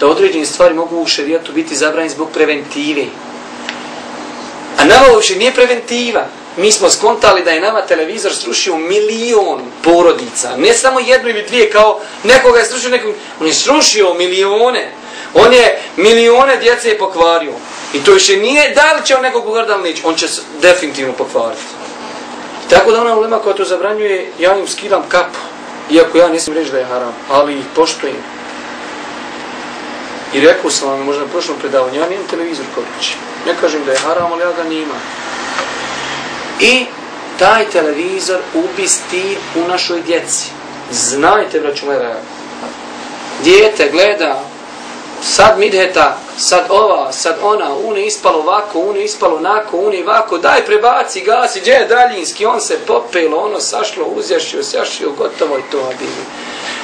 da određene stvari mogu u šerijatu biti zabranjene zbog preventive. A nama nije preventiva. Mi smo skontali da je nama televizor srušio milion porodica. Ne samo jednu ili dvije, kao nekoga je srušio nekog. On je srušio milione. On je milione djece je pokvario. I to više nije da li će on nekog pokvariti, ali neće. On će definitivno pokvariti. Tako da ona ulema koja to zabranjuje, ja im skidam kapu. Iako ja nisam reći da je haram, ali ih poštujem. I rekao sam vam, možda na prošlom predavanju, ja nijem televizor kod kuće. Ne kažem da je haram, ali ja ga nima. I taj televizor ubi stid u našoj djeci. Znajte, braću moja Dijete gleda sad midheta, sad ova, sad ona, un je ispalo ovako, un je ispalo onako, un je ovako, daj prebaci, gasi, gdje je daljinski, on se popelo, ono sašlo, uzjašio, sjašio, gotovo i to bilo.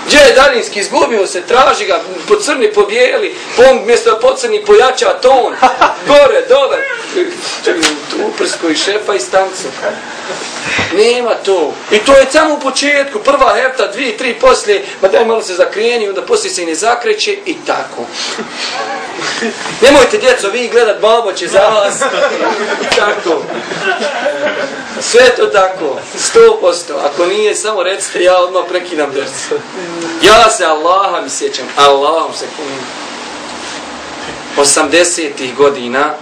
Gdje je daljinski, izgubio se, traži ga, po crni, po bijeli, pong mjesto po crni, pojača ton, [LAUGHS] gore, dole, tu uprsko i šefa i stancu. Nema to. I to je samo u početku, prva hefta, dvije, tri poslije, ma daj malo se zakrijeni, onda poslije se i ne zakreće i tako. [LAUGHS] Nemojte djeco, vi gledat, babo će za vas. I [LAUGHS] tako. Sve to tako, sto posto. Ako nije, samo recite, ja odmah prekinam djeco. Ja se Allaha mi sjećam, Allahom se kunim. 80-ih godina,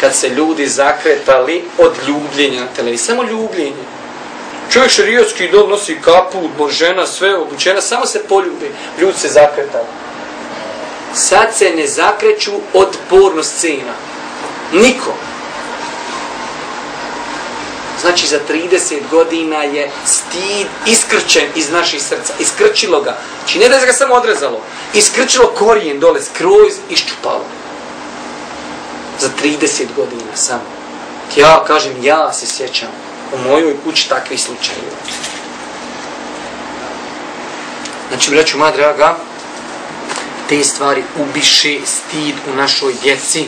kad se ljudi zakretali od ljubljenja na televiziji, samo ljubljenje. Čovjek šarijotski dom nosi kaput, žena, sve obučena, samo se poljube, ljudi se zakretali. Sad se ne zakreću od porno scena. Niko. Znači za 30 godina je stid iskrčen iz naših srca. Iskrčilo ga. Znači ne da je ga samo odrezalo. Iskrčilo korijen dole, skroz iščupalo. Za 30 godina samo. Ja kažem, ja se sjećam u mojoj kući takvi slučajevi. Znači, braću moja draga, te stvari ubiše stid u našoj djeci.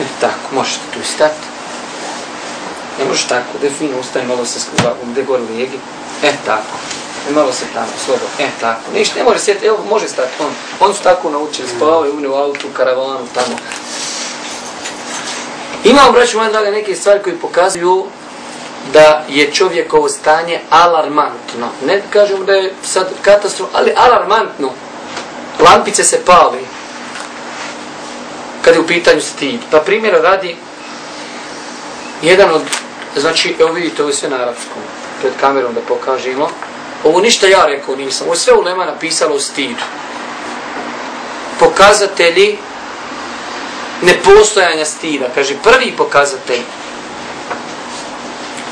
E tako, možete tu stati. Ne možeš tako, da fino ustaje, malo se skuva, gdje gore lijegi. E tako. I malo se tamo, slobodno. E tako. Ništa, ne može sjeti, evo može stati. On, on su tako naučili, spavaju u u autu, karavanu, tamo. Imamo, braću moja draga, neke stvari koji pokazuju da je čovjekovo stanje alarmantno. Ne kažem da je sad katastrof, ali alarmantno. Lampice se pali kad je u pitanju stid. Pa primjera radi jedan od Znači, evo vidite, ovo je sve na arapskom. Pred kamerom da pokažemo. Ovo ništa ja rekao nisam. Ovo sve u Lema napisalo u stidu. Pokazatelji nepostojanja stida. Kaže, prvi pokazatelj.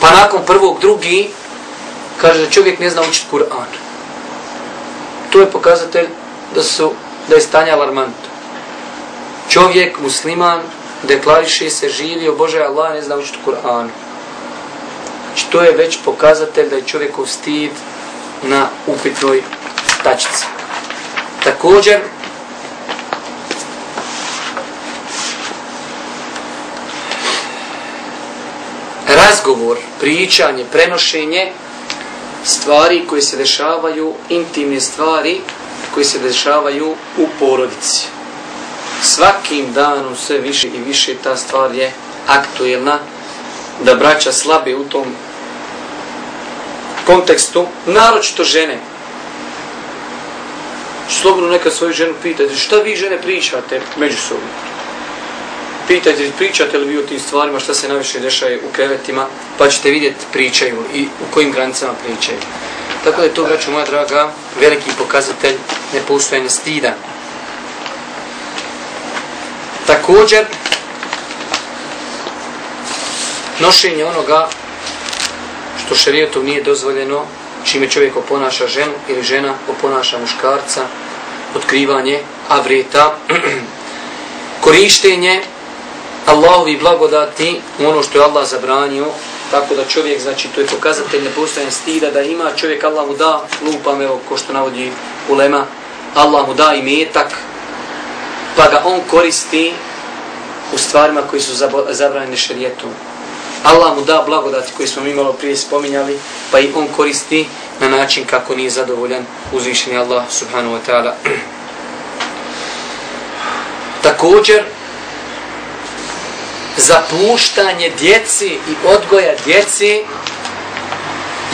Pa nakon prvog, drugi, kaže da čovjek ne zna učiti Kur'an. To je pokazatelj da su da je stanje alarmantno. Čovjek, musliman, deklariše se, živi, o Allah, ne zna učiti Kur'an. Znači, to je već pokazatelj da je čovjekov stid na upitnoj tačici. Također, razgovor, pričanje, prenošenje stvari koje se dešavaju, intimne stvari koje se dešavaju u porodici. Svakim danom sve više i više ta stvar je aktuelna da braća slabe u tom kontekstu, naročito žene. Slobodno neka svoju ženu pitate, šta vi žene pričate međusobno? Pitajte, pričate li vi o tim stvarima, šta se najviše dešaje u krevetima, pa ćete vidjeti pričaju i u kojim granicama pričaju. Tako da je to, braću moja draga, veliki pokazatelj nepostojanja stida. Također, nošenje onoga što šarijetom nije dozvoljeno, čime čovjek oponaša ženu ili žena oponaša muškarca, otkrivanje avreta, [CLEARS THROAT] korištenje Allahovi blagodati ono što je Allah zabranio, tako da čovjek, znači to je pokazatelj nepostojanja stida, da ima čovjek, Allah mu da, lupam, evo, ko što navodi ulema, Allah mu da i metak, pa ga on koristi u stvarima koji su zabranjene šarijetom. Allah mu da blagodati koji smo mi malo prije spominjali, pa i on koristi na način kako nije zadovoljan uzvišeni Allah subhanahu wa ta'ala. Također, zapuštanje djeci i odgoja djeci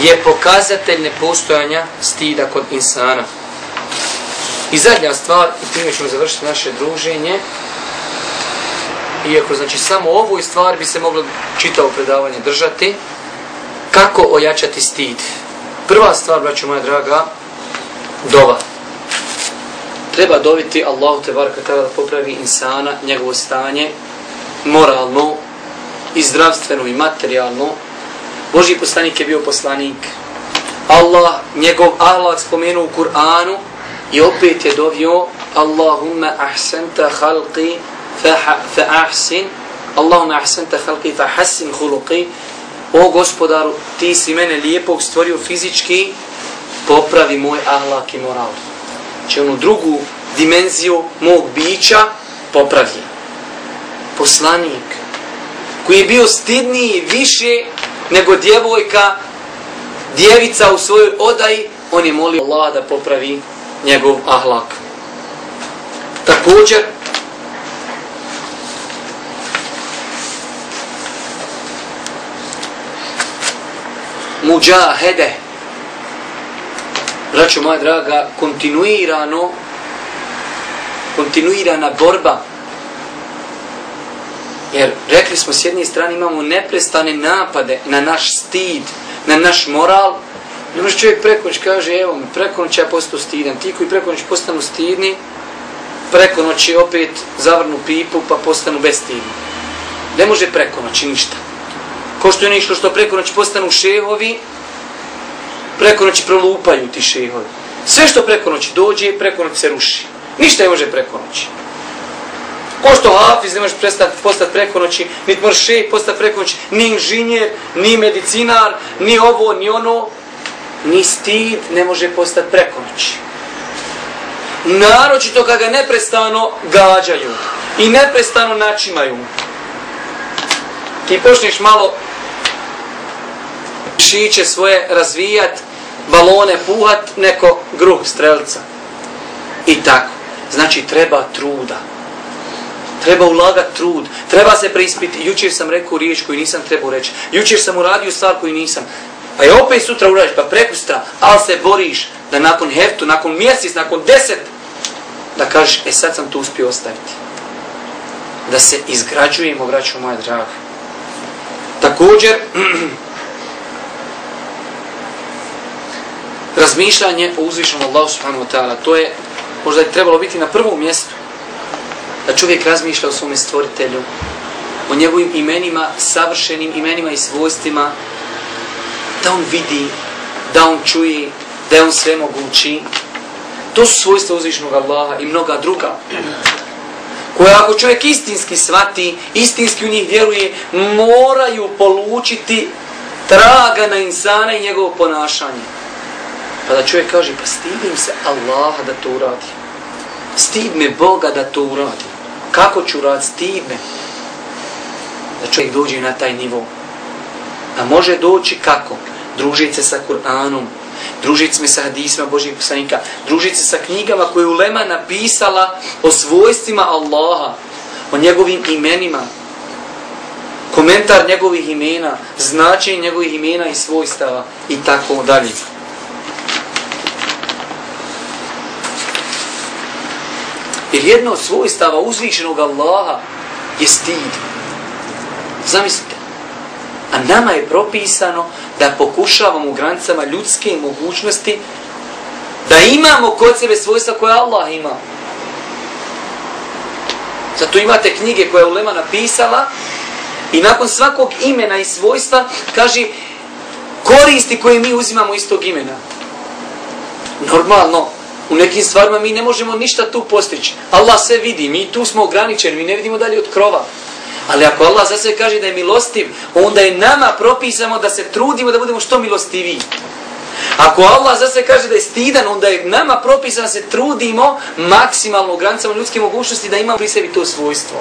je pokazatelj nepostojanja stida kod insana. I zadnja stvar, i time ćemo završiti naše druženje, iako znači samo ovoj stvari bi se moglo čitao predavanje držati, kako ojačati stid. Prva stvar, braću moja draga, dova. Treba doviti Allahu te barka tada da popravi insana, njegovo stanje, moralno, i zdravstveno, i materijalno. Boži poslanik je bio poslanik. Allah, njegov Allah spomenuo u Kur'anu i opet je dovio Allahumma ahsanta khalqi فأحسن ahsin Allahumma ahsanta khalqi fa hassin khuluqi O gospodaru, ti si mene lijepog stvorio fizički, popravi moj ahlak i moral. Če onu drugu dimenziju mog bića popravi. Poslanik, koji je bio stidniji više nego djevojka, djevica u svojoj odaji, on je molio Allah da popravi njegov ahlak. Također, muđahede. Braćo moja draga, kontinuirano, kontinuirana borba. Jer rekli smo s jedne strane imamo neprestane napade na naš stid, na naš moral. Ne može čovjek preko noć kaže, evo mi, preko noć ja postao stidan. Ti koji preko noć postanu stidni, preko noći opet zavrnu pipu pa postanu bestidni. Ne može preko noći ništa ko što je nešto što preko noći postanu šehovi, preko noći prolupaju ti šehovi. Sve što preko noći dođe, preko noći se ruši. Ništa ne može preko noći. Ko što hafiz ne može prestati postati preko noći, niti može šeh postati preko noći, ni inženjer, ni medicinar, ni ovo, ni ono, ni stid ne može postati preko noći. Naročito kada ga neprestano gađaju i neprestano načimaju. Ti počneš malo šiće svoje razvijat, balone puhat, neko gruh strelca. I tako. Znači, treba truda. Treba ulagat trud. Treba se preispiti. Jučer sam rekao riječ koju nisam trebao reći. Jučer sam uradio stvar koju nisam. Pa je opet sutra uradiš, pa prekustra, ali se boriš da nakon heftu, nakon mjesec, nakon deset, da kažeš, e sad sam to uspio ostaviti. Da se izgrađujemo, braćo moja draga. Također, [CLEARS THROAT] razmišljanje o uzvišenom Allahu subhanahu wa ta'ala. To je možda je trebalo biti na prvom mjestu. Da čovjek razmišlja o svome stvoritelju, o njegovim imenima, savršenim imenima i svojstvima, da on vidi, da on čuje, da je on sve mogući. To su svojstva uzvišenog Allaha i mnoga druga. Koje ako čovjek istinski svati, istinski u njih vjeruje, moraju polučiti traga na insana i njegovo ponašanje. Pa da čovjek kaže, pa stidim se Allaha da to uradi. Stid me Boga da to uradi. Kako ću uradi? Stid me. Da čovjek dođe na taj nivo. A može doći kako? družiti se sa Kur'anom, družiti se sa hadisima Božih poslanika, družiti se sa knjigama koje je Ulema napisala o svojstvima Allaha, o njegovim imenima, komentar njegovih imena, značenje njegovih imena i svojstava i tako dalje. Jer jedno od svojstava uzvišenog Allaha je stid. Zamislite. A nama je propisano da pokušavamo u granicama ljudske mogućnosti da imamo kod sebe svojstva koje Allah ima. Zato imate knjige koje je Ulema napisala i nakon svakog imena i svojstva kaže koristi koje mi uzimamo iz tog imena. Normalno, u nekim stvarima mi ne možemo ništa tu postići. Allah sve vidi, mi tu smo ograničeni, mi ne vidimo dalje od krova. Ali ako Allah za sve kaže da je milostiv, onda je nama propisamo da se trudimo da budemo što milostiviji. Ako Allah za sve kaže da je stidan, onda je nama propisano da se trudimo maksimalno u granicama ljudske mogućnosti da imamo pri sebi to svojstvo.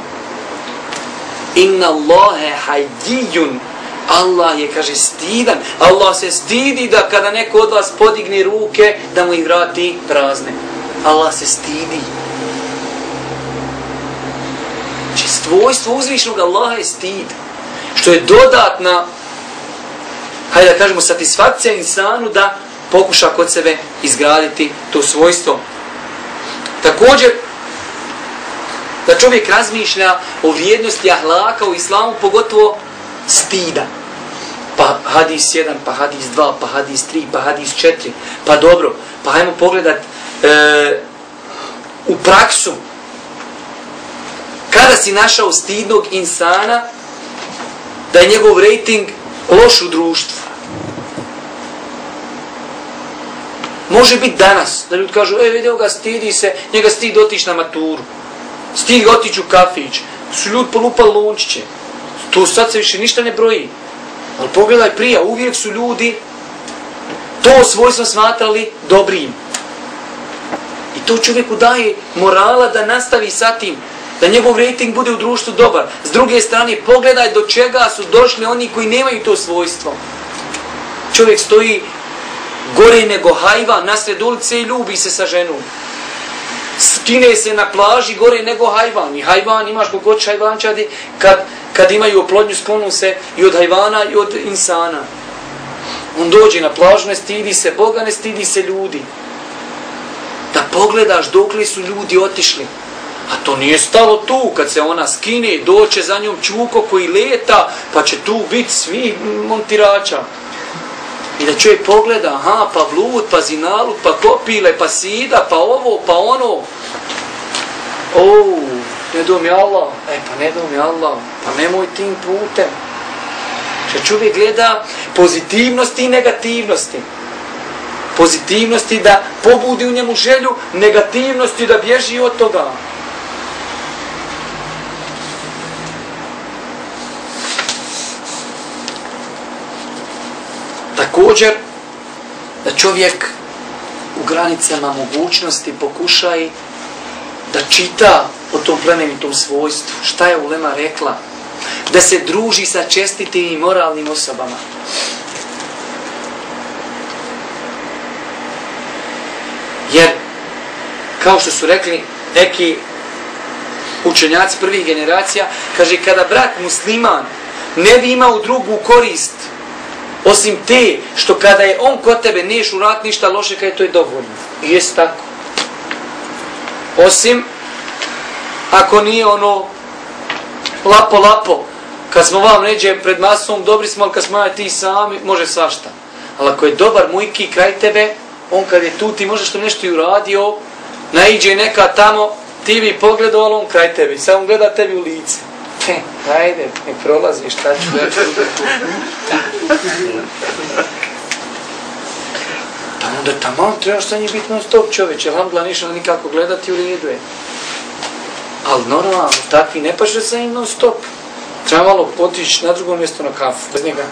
Inna Allahe hajdijun. Allah je, kaže, stidan. Allah se stidi da kada neko od vas podigne ruke, da mu ih vrati prazne. Allah se stidi. Znači, svojstvo uzvišnog Allaha je stid. Što je dodatna, hajde da kažemo, satisfakcija insanu da pokuša kod sebe izgraditi to svojstvo. Također, da čovjek razmišlja o vrijednosti ahlaka u islamu, pogotovo stida. Pa hadis 1, pa hadis 2, pa hadis 3, pa hadis 4. Pa dobro, pa hajmo pogledat e, u praksu kada si našao stidnog insana da je njegov rating loš u društvu. Može biti danas, da ljudi kažu, e, vidio ga, stidi se, njega stidi otići na maturu. Stidi otići u kafić. Su ljudi polupali lončiće. To sad se više ništa ne broji. Ali pogledaj prija, uvijek su ljudi to svojstvo smatrali dobrim. I to čovjeku daje morala da nastavi sa tim da njegov rating bude u društvu dobar. S druge strane, pogledaj do čega su došli oni koji nemaju to svojstvo. Čovjek stoji gore nego hajva, nasred ulice i ljubi se sa ženom. Skine se na plaži gore nego hajvan. I hajvan imaš kogod hajvančadi, kad, kad imaju oplodnju sklonu se i od hajvana i od insana. On dođe na plažu, ne stidi se Boga, ne stidi se ljudi. Da pogledaš dok li su ljudi otišli. A to nije stalo tu, kad se ona skine, doće za njom čuko koji leta, pa će tu biti svi montirača. I da čovjek pogleda, aha, pa vlut, pa zinalu, pa kopile, pa sida, pa ovo, pa ono. O, ne dom je Allah. E, pa ne dom je Allah. Pa nemoj tim putem. Što čovjek gleda pozitivnosti i negativnosti. Pozitivnosti da pobudi u njemu želju, negativnosti da bježi od toga. Također, da čovjek u granicama mogućnosti pokušaj da čita o tom plemenitom svojstvu. Šta je Ulema rekla? Da se druži sa čestitim i moralnim osobama. Jer, kao što su rekli neki učenjaci prvih generacija, kaže, kada brat musliman ne bi imao drugu korist Osim te, što kada je on kod tebe neš urat ništa loše, kada je to je dovoljno. I jest tako. Osim, ako nije ono lapo, lapo, kad smo vam neđe pred masom, dobri smo, ali kad smo ti sami, može svašta. Ali ako je dobar mujki kraj tebe, on kad je tu, ti možeš to nešto i uradio, naiđe neka tamo, ti bi pogledao, on kraj tebe, samo gleda tebi u lice. He, ajde, ne prolazi, šta ću da ću Pa onda tamo trebaš sa njih biti non stop čovječ, jer vam nikako gledati u redu je. Ali normalno, takvi ne paše sa njim non stop. Treba malo potići na drugo mjesto na kafu, bez njega.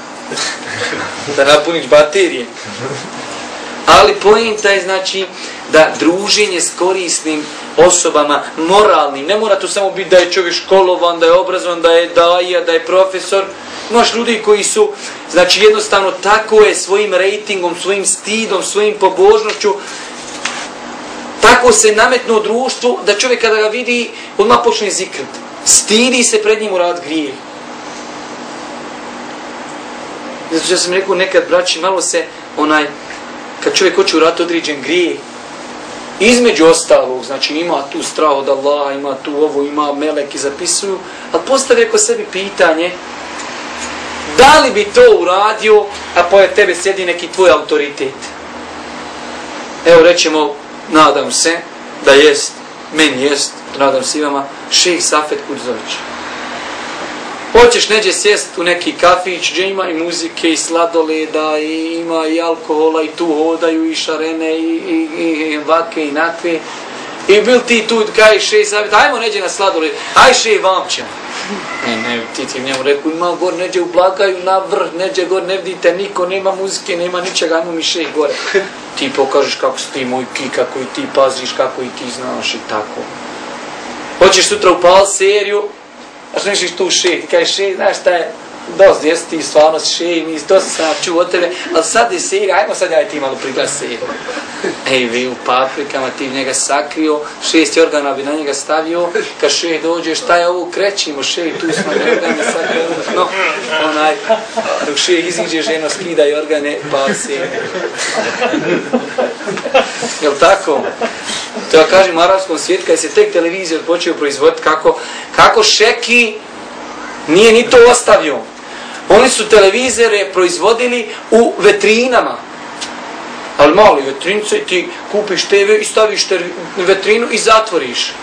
da napuniš baterije. Ali pojenta je znači da druženje s korisnim osobama, moralnim, ne mora to samo biti da je čovjek školovan, da je obrazovan, da je daja, da je profesor, Imaš ljudi koji su, znači jednostavno tako je svojim rejtingom, svojim stidom, svojim pobožnošću, tako se nametno društvu da čovjek kada ga vidi, odmah počne zikrt. Stidi se pred njim u rad grije. Zato što sam rekao nekad, braći, malo se onaj, kad čovjek hoće urati određen grije, između ostalog, znači ima tu strah od Allaha, ima tu ovo, ima meleki zapisuju, ali postavi ako sebi pitanje, da li bi to uradio, a pored tebe sjedi neki tvoj autoritet? Evo rećemo, nadam se da jest, meni jest, nadam se i vama, šeh Safet Kudzović. Hoćeš neđe sjest u neki kafić gdje ima i muzike i sladoleda i ima i alkohola i tu hodaju i šarene i, i, i, i vake i nakve. I bil ti tu kaj šeh Safet, ajmo neđe na sladoled, aj šeh vam ćemo. Ne, ne, ti ti njemu rekao, ima gor, neđe u blagaju na vrh, neđe gor, ne vidite niko, nema muzike, nema ničega, ajmo mi šeh gore. [LAUGHS] Ti pokažeš kako si ti moj ki, kako i ti paziš, kako i ti znaš i tako. Hoćeš sutra upal seriju, a što nešliš tu ti kažeš šeh, znaš šta je, dost, jesi ti stvarno še, mi to sam čuo od tebe, ali sad je serija, ajmo sad ja ti malo priglas seriju. Ej, vi u paprikama, ti njega sakrio, šest organa bi na njega stavio, kad šeh dođe, šta je ovo, krećimo šeh, tu smo organe sakrio, no, onaj, dok šeh iziđe ženo, skida i organe, pa se. Jel tako? To ja kažem u arabskom svijetu, kad se tek televizija počeo proizvoditi, kako, kako šeki nije ni to ostavio. Oni su televizore proizvodili u vetrinama. Ali mali vetrinice ti kupiš TV i staviš ter, vetrinu i zatvoriš.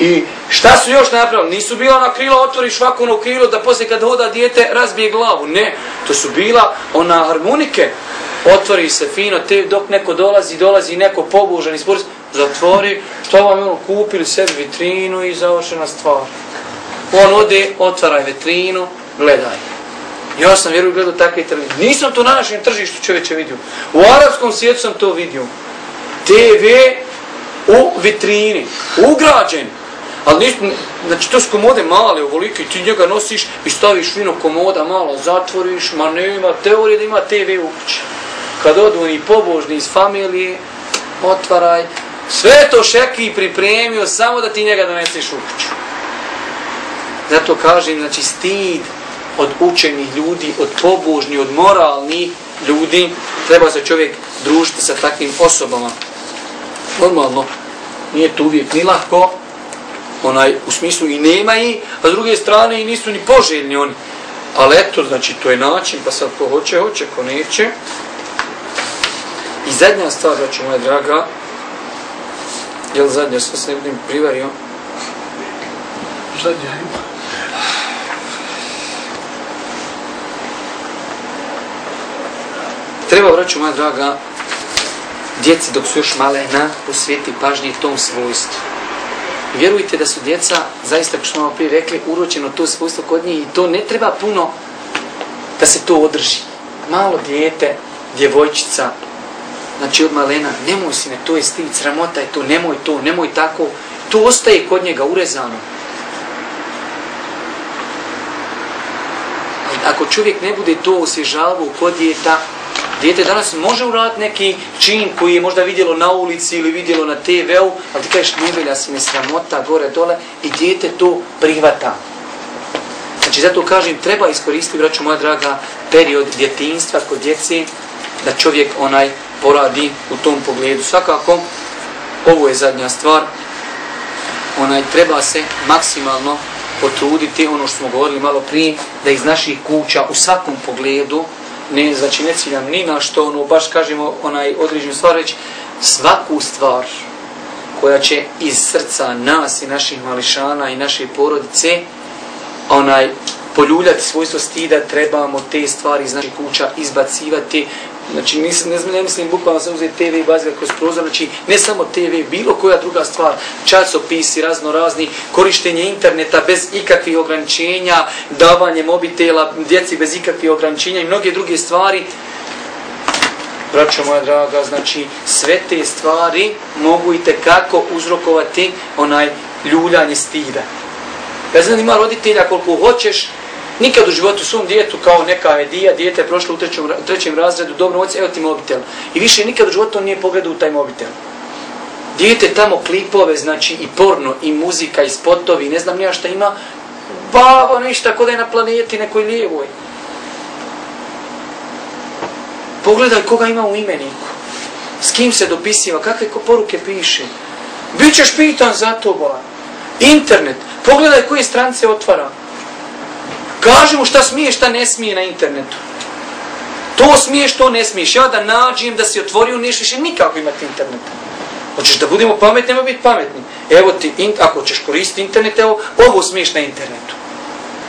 I šta su još napravili? Nisu bila na krilo, otvoriš ovako ono krilo da poslije kad hoda dijete razbije glavu. Ne, to su bila ona harmonike. Otvori se fino, te dok neko dolazi, dolazi neko pobožan iz zatvori, što vam ono kupili sebi vitrinu i završena stvar. On ode, otvaraj vetrinu, gledaj. Ja sam vjerujem gledao takve televizije. Nisam to na našem tržištu čovječe vidio. U arabskom svijetu sam to vidio. TV u vitrini, ugrađen. Ali nisu, znači to su komode male, ovolike, ti njega nosiš i staviš vino komoda malo, zatvoriš, ma nema teorije da ima TV u kući. Kad odu oni pobožni iz familije, otvaraj. Sve to šeki pripremio samo da ti njega doneseš u kuću. Zato kažem, znači stid od učenih ljudi, od pobožni, od moralnih ljudi, treba se čovjek družiti sa takvim osobama. Normalno, nije to uvijek ni lahko, onaj, u smislu i nema i, a s druge strane i nisu ni poželjni oni. Ali eto, znači, to je način, pa sad ko hoće, hoće, ko neće. I zadnja stvar, znači, moja draga, jel zadnja, sve se ne budem privario? Zadnja ima. Treba, vraću moja draga, djeci dok su još malena posvijeti pažnje tom svojstvu. Vjerujte da su djeca, zaista kao što smo prije rekli, uročeno to svojstvo kod njih i to ne treba puno da se to održi. Malo djete, djevojčica, znači od malena, nemoj si ne, to je stid, sramota je to, nemoj to, nemoj tako, to ostaje kod njega urezano. Ako čovjek ne bude to osvježavao kod djeta, Dijete danas može uraditi neki čin koji je možda vidjelo na ulici ili vidjelo na TV-u, ali ti kažeš nevelja si me sramota gore dole i dijete to prihvata. Znači zato kažem, treba iskoristiti, braću moja draga, period djetinstva kod djeci da čovjek onaj poradi u tom pogledu. Svakako, ovo je zadnja stvar, onaj treba se maksimalno potruditi, ono što smo govorili malo prije, da iz naših kuća u svakom pogledu ne, znači ne ciljam ni na što, ono, baš kažemo onaj određenu stvar, reći svaku stvar koja će iz srca nas i naših mališana i naše porodice onaj poljuljati svojstvo stida, trebamo te stvari iz naših kuća izbacivati, Znači, nisam, ne, ne mislim bukvalno sam uzeti TV i bazga kroz prozor, znači ne samo TV, bilo koja druga stvar, časopisi, razno razni, korištenje interneta bez ikakvih ograničenja, davanje mobitela, djeci bez ikakvih ograničenja i mnoge druge stvari. braćo moja draga, znači sve te stvari mogu i kako uzrokovati onaj ljuljanje stida. Ja znam ima roditelja koliko hoćeš, nikad u životu svom djetu kao neka edija, djete je prošlo u trećem, trećem razredu, dobro oci, evo ti mobitel. I više nikad u životu on nije pogledao u taj mobitel. Dijete tamo klipove, znači i porno, i muzika, i spotovi, ne znam nija šta ima, bavo ništa, kod je na planeti nekoj lijevoj. Pogledaj koga ima u imeniku. S kim se dopisiva, kakve poruke piše. Bićeš pitan za to, ba. Internet. Pogledaj koje strance otvara. Kaži mu šta smije, šta ne smije na internetu. To smiješ, to ne smiješ. Ja da nađem da si otvorio, neš više nikako imati internet. Hoćeš da budemo pametni, nema biti pametni. Evo ti, in, ako ćeš koristiti internet, evo, ovo smiješ na internetu.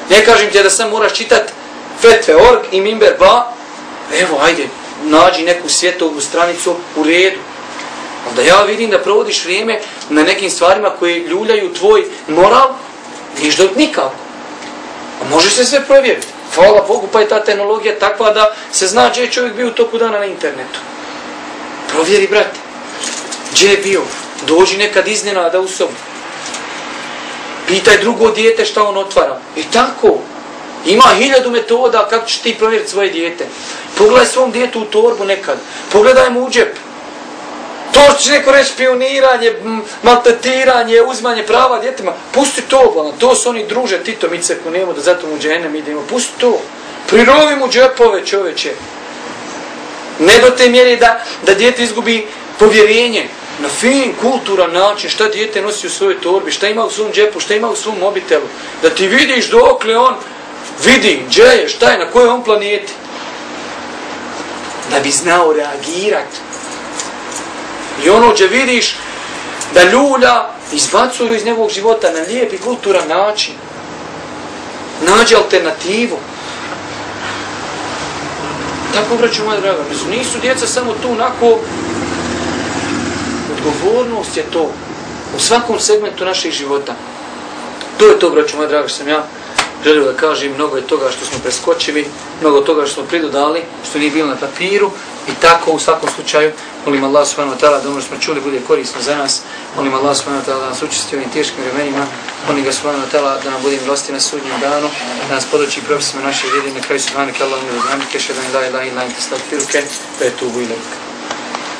Ne kažem ti da sam moraš čitati fetve.org i mimber ba, evo, ajde, nađi neku svjetovnu stranicu u redu. Onda ja vidim da provodiš vrijeme na nekim stvarima koje ljuljaju tvoj moral, niješ do nikako. Može se sve provjeriti. Hvala Bogu, pa je ta tehnologija takva da se zna gdje je čovjek bio u toku dana na internetu. Provjeri, brate. Gdje je bio? Dođi nekad iznenada u sobu. Pitaj drugo dijete šta on otvara. I tako. Ima hiljadu metoda kako ćeš ti provjeriti svoje dijete. Pogledaj svom djetu u torbu nekad. Pogledaj mu u džep. To će neko reći pioniranje, maltetiranje, uzmanje prava djetima. Pusti to, bolan. to su oni druže Tito Mice ko nemo da zato mu dženem idemo. Pusti to. Prirovi mu džepove čoveče. Ne do te mjeri da, da djete izgubi povjerenje na fin, kulturan način, šta djete nosi u svojoj torbi, šta ima u svom džepu, šta ima u svom mobitelu. Da ti vidiš dokle on vidi, gdje je, šta je, na kojoj on planeti. Da bi znao reagirati. I ono gdje vidiš da ljulja izbacuju iz njegovog života na lijep i kulturan način. Nađe alternativu. Tako, vraću moja draga, nisu djeca samo tu onako odgovornost je to u svakom segmentu naših života. To je to, braću moja draga, što sam ja želio da kažem, mnogo je toga što smo preskočili, mnogo toga što smo pridodali, što nije bilo na papiru. I tako u svakom slučaju molim Allah subhanahu wa ta'ala da ono što smo čuli bude korisno za nas, molim Allah subhanahu wa ta'ala da nas učesti ovim teškim vremenima, molim ga subhanahu wa ta'ala da nam bude milosti na sudnjem danu, da nas podoči profesima naše vjede, na kraju subhanahu wa ta'ala da nam bude milosti na sudnjem danu, da nam bude milosti na sudnjem danu, da nam bude milosti na sudnjem danu,